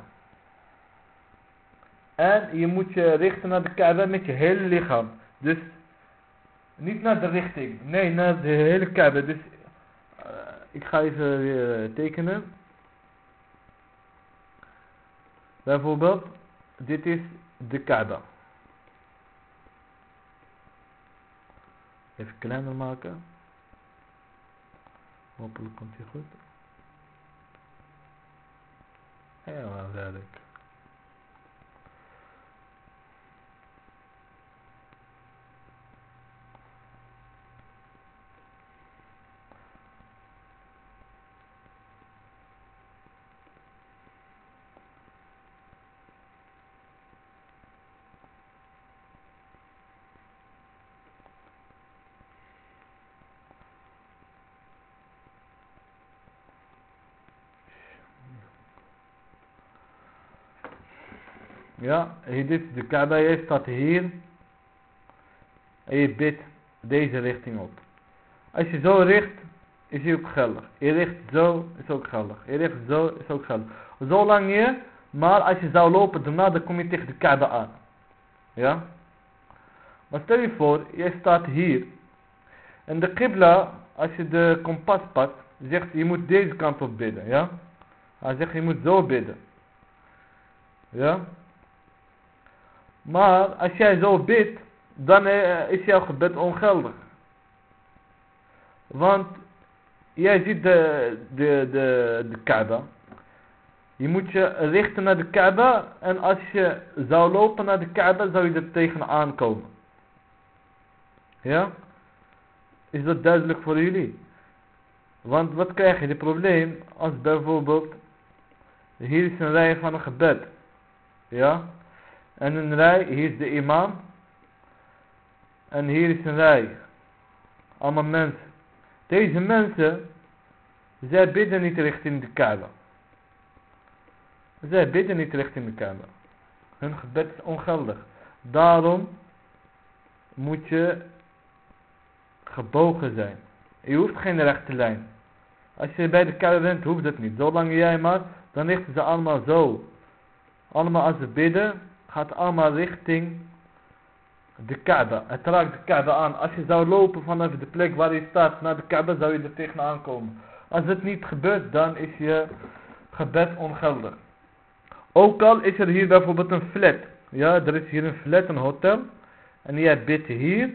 En je moet je richten naar de Kaaba met je hele lichaam. Dus niet naar de richting. Nee, naar de hele Kaaba. Dus ik ga even weer tekenen. Bijvoorbeeld, dit is de Kaaba. Even kleiner maken. Hopelijk komt hij goed. Helemaal duidelijk. Ja, dit is de Kaaba, jij staat hier. En je bidt deze richting op. Als je zo richt, is hij ook geldig. Je richt zo, is ook geldig. Je richt zo, is ook geldig. Zolang je, maar als je zou lopen daarna, dan kom je tegen de Kaaba aan. Ja? Maar stel je voor, je staat hier. En de Qibla, als je de kompas pakt, zegt je moet deze kant op bidden. Ja? Hij zegt je moet zo bidden. Ja? Maar als jij zo bidt, dan uh, is jouw gebed ongeldig. Want jij ziet de, de, de, de Kaaba. Je moet je richten naar de Kaaba. En als je zou lopen naar de Kaaba, zou je er tegenaan komen. Ja? Is dat duidelijk voor jullie? Want wat krijg je? Het probleem als bijvoorbeeld hier is een rij van een gebed. Ja? En een rij, hier is de imam. En hier is een rij. Allemaal mensen. Deze mensen, zij bidden niet richting de Kaaba. Zij bidden niet richting de Kaaba. Hun gebed is ongeldig. Daarom moet je gebogen zijn. Je hoeft geen rechte lijn. Als je bij de Kaaba bent, hoeft dat niet. Zolang jij maar, dan richten ze allemaal zo. Allemaal als ze bidden, gaat allemaal richting de Kaaba. Het raakt de Kaaba aan. Als je zou lopen vanaf de plek waar je staat naar de Kaaba, zou je er tegenaan komen. Als het niet gebeurt, dan is je gebed ongeldig. Ook al is er hier bijvoorbeeld een flat. Ja, er is hier een flat, een hotel. En jij bidt hier.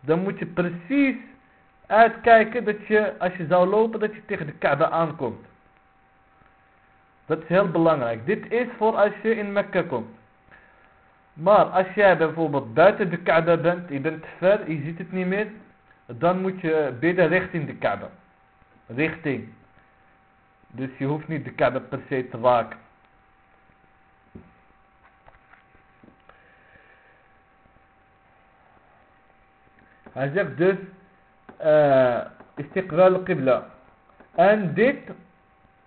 Dan moet je precies uitkijken dat je, als je zou lopen, dat je tegen de Kaaba aankomt. Dat is heel belangrijk. Dit is voor als je in Mekka komt. Maar als jij bijvoorbeeld buiten de Kaaba bent, je bent ver, je ziet het niet meer, dan moet je bidden richting de Kaaba. Richting. Dus je hoeft niet de Kaaba per se te waken. Hij zegt dus, uh, qibla. En dit,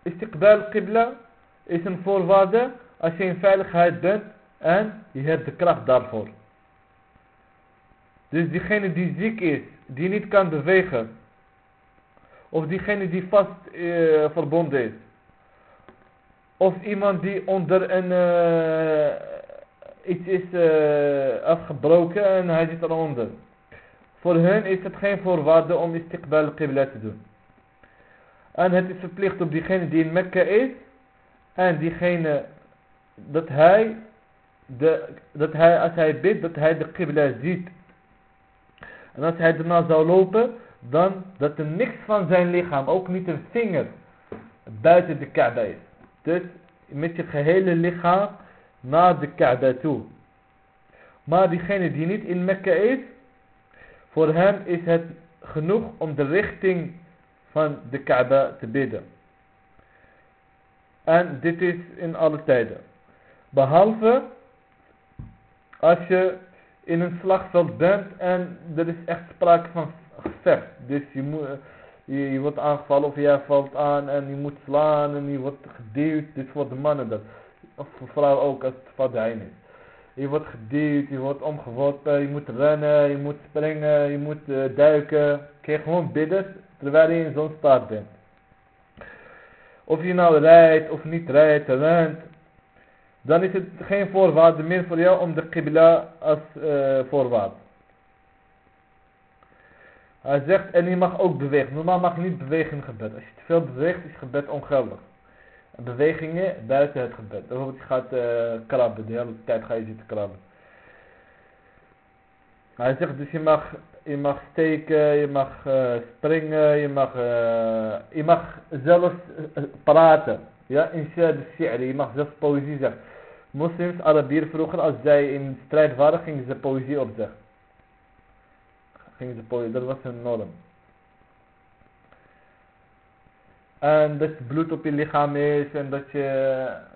istiqbal qibla, is een voorwaarde als je in veiligheid bent en je hebt de kracht daarvoor. Dus diegene die ziek is, die niet kan bewegen, of diegene die vast uh, verbonden is, Of iemand die onder een, uh, iets is uh, afgebroken en hij zit eronder. Voor hen is het geen voorwaarde om istiqbal al-qibla te doen. En het is verplicht op diegene die in Mekka is. En diegene dat hij, dat hij als hij bidt, dat hij de qibla ziet. En als hij erna zou lopen, dan dat er niks van zijn lichaam, ook niet een vinger, buiten de Kaaba is. Dus met je gehele lichaam naar de Kaaba toe. Maar diegene die niet in Mekka is, voor hem is het genoeg om de richting van de Kaaba te bidden. En dit is in alle tijden. Behalve als je in een slagveld bent en er is echt sprake van gevecht. Dus je, moet, je, je, wordt aangevallen of jij valt aan en je moet slaan en je wordt geduwd. Dit voor de mannen dat. Of voor vrouwen ook als het fadijn is. Je wordt geduwd, je wordt omgeworpen, je moet rennen, je moet springen, je moet uh, duiken. Je gewoon bidden terwijl je in zo'n staat bent. Of je nou rijdt of niet rijdt, rent. Dan is het geen voorwaarde meer voor jou om de qibla als uh, voorwaarde. Hij zegt, en je mag ook bewegen. Normaal mag je niet bewegen in gebed. Als je te veel beweegt, is gebed ongeldig. Bewegingen buiten het gebed. Bijvoorbeeld je gaat uh, krabben, de hele tijd ga je zitten krabben. Hij zegt dus je mag, je mag steken, je mag uh, springen, je mag, uh, je mag zelfs praten. Ja, in de je mag zelfs poëzie zeggen. Moslims, Arabieren vroeger, als zij in strijd waren, gingen ze poëzie opzeggen gingen ze poëzie, dat was hun norm. En dat je bloed op je lichaam is en dat je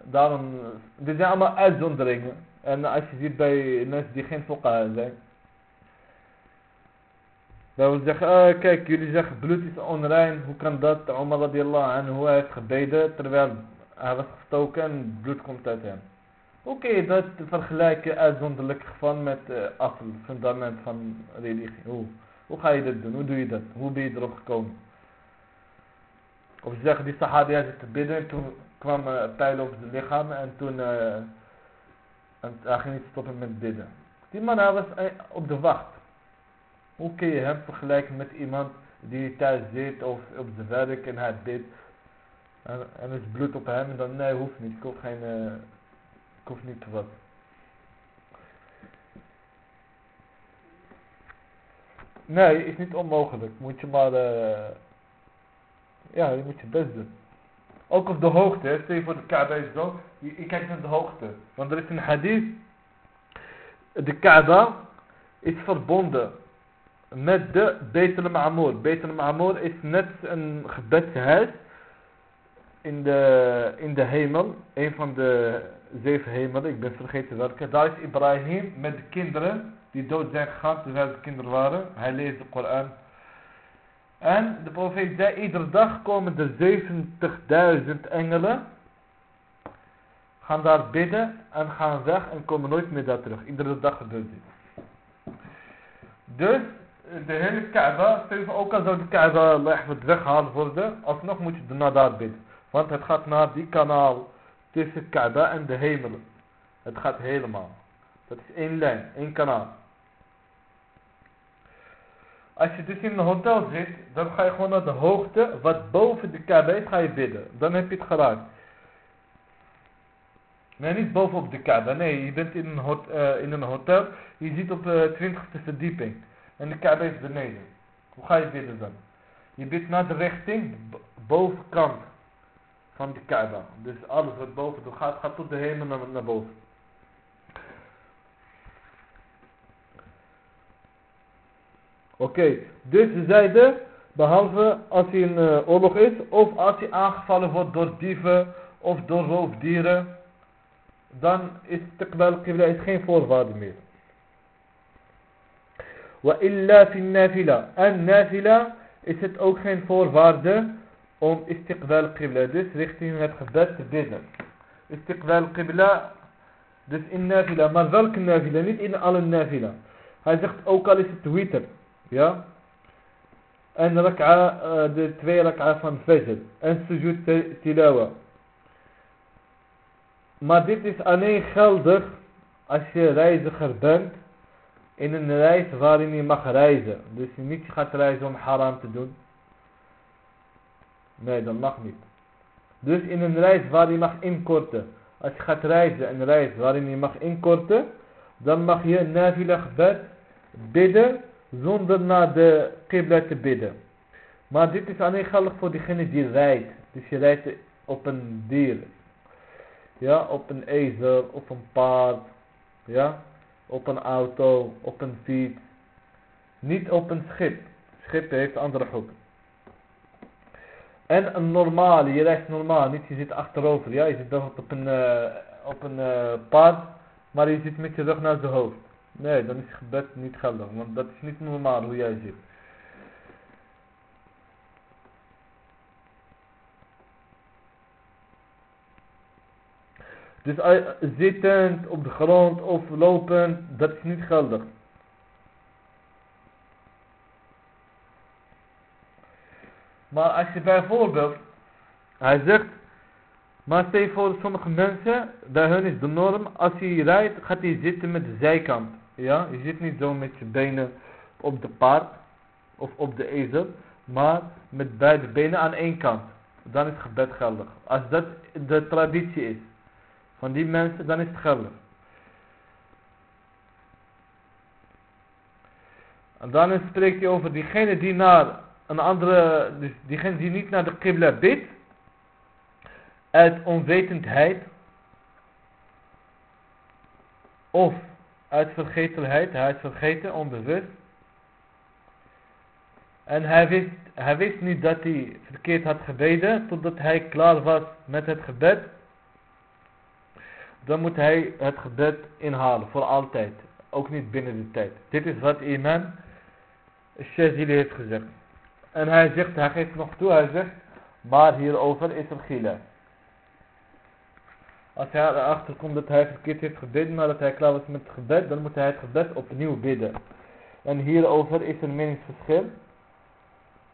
daarom, dit zijn allemaal uitzonderingen. En als je ziet bij mensen die geen fuqaha zijn. Dat wil zeggen, oh, kijk jullie zeggen bloed is onrein, hoe kan dat? Omar radiallahu anhu, hoe hij heeft gebeden terwijl hij was gestoken en bloed komt uit hem. Hoe kun je dat vergelijken uitzonderlijk geval met uh, afel, fundament van religie? Hoe? Hoe ga je dat doen? Hoe doe je dat? Hoe ben je erop gekomen? Of ze zeggen die Sahabi zit te bidden en toen kwam uh, pijl op zijn lichaam en toen uh, en hij ging niet stoppen met bidden. Die man hij was op de wacht. Hoe kun je hem vergelijken met iemand die thuis zit of op zijn werk en hij bidt en, en er is bloed op hem en dan nee hoeft niet, ik hoef geen, ik hoef niet te wat. Nee, is niet onmogelijk. Moet je maar, uh, ja, je moet je best doen. Ook op de hoogte, stel je voor de Kaaba is zo, je, je kijkt naar de hoogte. Want er is een hadith, de Kaaba is verbonden met de Beit al-Ma'amur. Beit al-Ma'amur is net een gebedshuis in de, in de hemel, een van de zeven hemelen, ik ben vergeten welke. Daar is Ibrahim met de kinderen die dood zijn gegaan terwijl ze kinderen waren. Hij leest de Koran. En de profeet zei, iedere dag komen er 70.000 engelen. Gaan daar bidden en gaan weg en komen nooit meer daar terug. Iedere dag gebeurt dit. Dus de hele Kaaba, ook al zou de Kaaba weggehaald worden, alsnog moet je naar daar bidden. Want het gaat naar die kanaal tussen Kaaba en de hemelen. Het gaat helemaal. Dat is één lijn, één kanaal. Als je dus in een hotel zit, dan ga je gewoon naar de hoogte wat boven de Kaaba is, ga je bidden. Dan heb je het geraakt. Nee, niet bovenop de Kaaba. Nee, je bent in een, hotel, uh, in een hotel. Je zit op de twintigste verdieping. En de Kaaba is beneden. Hoe ga je bidden dan? Je bidt naar de richting, bovenkant van de Kaaba. Dus alles wat boven toe gaat, gaat tot de hemel naar, naar boven. Oké, dus ze zeiden, behalve als hij een uh, oorlog is, of als hij aangevallen wordt door dieven of door roofdieren, dan is istiqbal qibla is geen voorwaarde meer. Wa illa fi nafila. En nafila is het ook geen voorwaarde om istiqbal qibla, dus richting het gebed te bidden. Istiqbal qibla, dus in nafila, maar welke nafila? Niet in alle nafila. Hij zegt ook al is het witr. Ja? En rak'a, uh, de twee rak'a van fajr. En sujud tilawa. Maar dit is alleen geldig als je reiziger bent in een reis waarin je mag reizen. Dus je niet gaat reizen om haram te doen. Nee, dat mag niet. Dus in een reis waar je mag inkorten. Als je gaat reizen, een reis waarin je mag inkorten. Dan mag je nafila gebed bidden zonder naar de qibla te bidden. Maar dit is alleen geldig voor diegene die rijdt. Dus je rijdt op een dier. Ja, op een ezel, op een paard. Ja, op een auto, op een fiets. Niet op een schip. Schip heeft andere hoeken. En een normale, je rijdt normaal, niet je zit achterover. Ja, je zit bijvoorbeeld op een, uh, op een uh, maar je zit met je rug naar zijn hoofd. Nee, dan is gebed niet geldig, want dat is niet normaal hoe jij zit. Dus zittend, op de grond of lopend, dat is niet geldig. Maar als je bijvoorbeeld, hij zegt, maar stel voor sommige mensen, bij hun is de norm, als hij rijdt, gaat hij zitten met de zijkant. Ja, je zit niet zo met je benen op de paard of op de ezel, maar met beide benen aan één kant. Dan is gebed geldig. Als dat de traditie is van die mensen, dan is het geldig. En dan spreekt hij over diegene die naar een andere, dus diegene die niet naar de qibla bidt, uit onwetendheid, of uit vergetelheid, hij is vergeten, onbewust. En hij wist, hij wist niet dat hij verkeerd had gebeden, totdat hij klaar was met het gebed. Dan moet hij het gebed inhalen, voor altijd. Ook niet binnen de tijd. Dit is wat imam Shazili heeft gezegd. En hij zegt, hij geeft nog toe, hij zegt, maar hierover is er gila. Als hij erachter komt dat hij verkeerd heeft gebeden, maar dat hij klaar was met het gebed, dan moet hij het gebed opnieuw bidden. En hierover is er meningsverschil.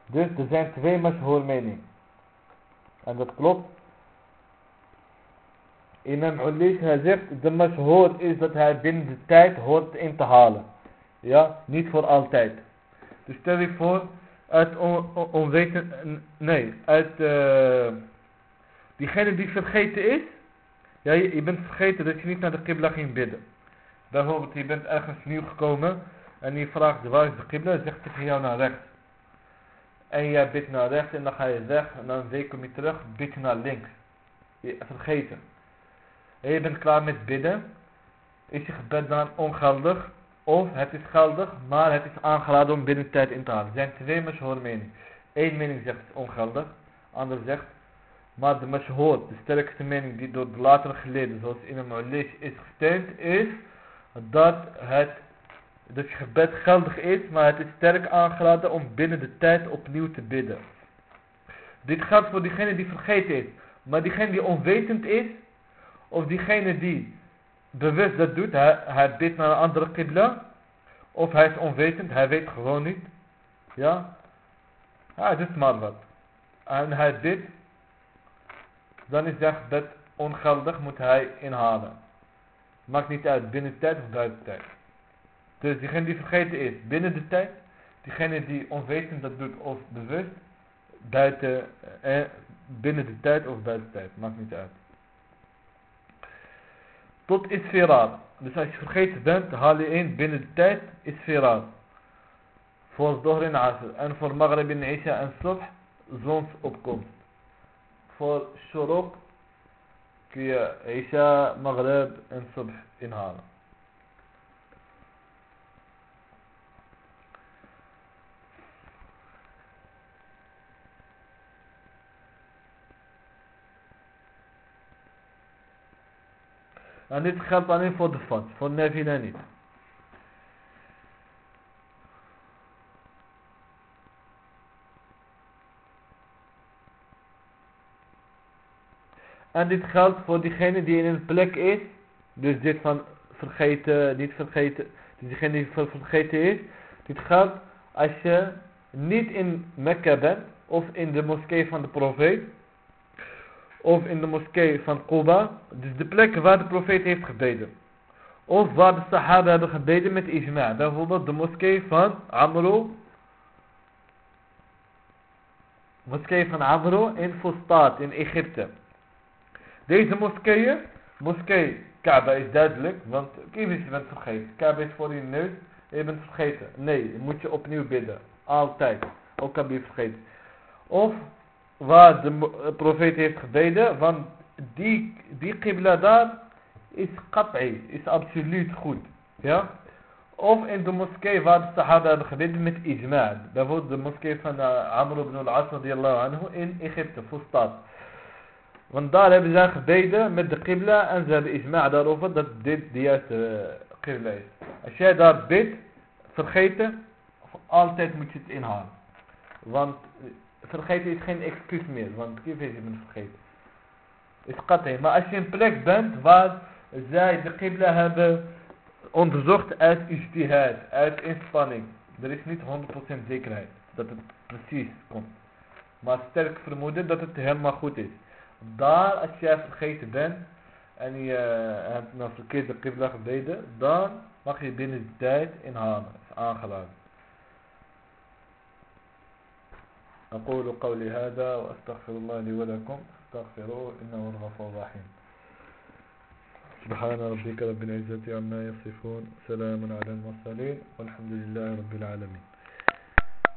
Dus er zijn twee meningen. En dat klopt. Imam Ulis, hij zegt, de mashhoor is dat hij binnen de tijd hoort in te halen. Ja, niet voor altijd. Dus stel je voor, uit on, nee, uit uh, diegene die vergeten is, ja, je, bent vergeten dat je niet naar de Qibla ging bidden. Bijvoorbeeld, je bent ergens nieuw gekomen en je vraagt waar is de Qibla, zegt tegen jou naar rechts. En jij bidt naar rechts en dan ga je weg en dan een kom je terug, bid je naar links. Je vergeten. En je bent klaar met bidden. Is je gebed dan ongeldig? Of het is geldig, maar het is aangeladen om binnen tijd in te halen. Er zijn twee mashhoor meningen. Eén mening zegt het is ongeldig. Ander zegt maar de mashhoor, de sterkste mening die door de latere geleden, zoals in een Ulish is gesteund, is dat het dat je gebed geldig is, maar het is sterk aangeraden om binnen de tijd opnieuw te bidden. Dit geldt voor diegene die vergeten is. Maar diegene die onwetend is, of diegene die bewust dat doet, hij, hij bidt naar een andere qibla, of hij is onwetend, hij weet gewoon niet. Ja, hij doet maar wat. En hij bidt dan is dat ongeldig, moet hij inhalen. Maakt niet uit, binnen tijd of buiten tijd. Dus diegene die vergeten is, binnen de tijd. Diegene die onwetend dat doet of bewust, buiten, eh, binnen de tijd of buiten tijd. Maakt niet uit. Tot isfiraat. Dus als je vergeten bent, haal je in binnen de tijd isfiraat. Voor Dohr en Asr. En voor Maghrib en Isha en Subh, zonsopkomst voor Shuruk kun je Isha, Maghrib en Subh inhalen. En dit geldt alleen voor de fat, voor Nefila niet. En dit geldt voor diegene die in een plek is. Dus dit van vergeten, niet vergeten. Dus diegene die vergeten is. Dit geldt als je niet in Mekka bent. Of in de moskee van de profeet. Of in de moskee van Quba. Dus de plekken waar de profeet heeft gebeden. Of waar de sahaba hebben gebeden met ijma. Bijvoorbeeld de moskee van Amro. Moskee van Amro in Fustat in Egypte. Deze moskeeën, moskee Kaaba is duidelijk, want kijk eens je bent vergeten. Kaaba is voor je neus je bent vergeten. Nee, moet je opnieuw bidden. Altijd. Ook ben je vergeten. Of waar de profeet heeft gebeden, want die, die qibla daar is qat'i, is absoluut goed. Ja? Of in de moskee waar de sahaba hebben gebeden met ijma. Bijvoorbeeld de moskee van uh, Amr ibn al-As anhu in Egypte, Fustat. Want daar hebben zij gebeden met de qibla en ze hebben ijma daarover dat dit de juiste uh, qibla is. Als jij daar bidt, vergeten, altijd moet je het inhalen. Want vergeten is geen excuus meer, want kif is bent vergeten. Is qat'i. Maar als je een plek bent waar zij de qibla hebben onderzocht uit ijtihad, uit inspanning. Er is niet 100% zekerheid dat het precies komt. Maar sterk vermoeden dat het helemaal goed is. Daar, als jij vergeten bent en je uh, hebt een verkeerde qibla gebeden, dan mag je binnen de tijd inhalen. is aangeladen. أقول قولي هذا وأستغفر الله لي ولكم. استغفروه إنه الغفور الرحيم. سبحان ربك رب العزة عما يصفون سلام على المرسلين والحمد لله رب العالمين.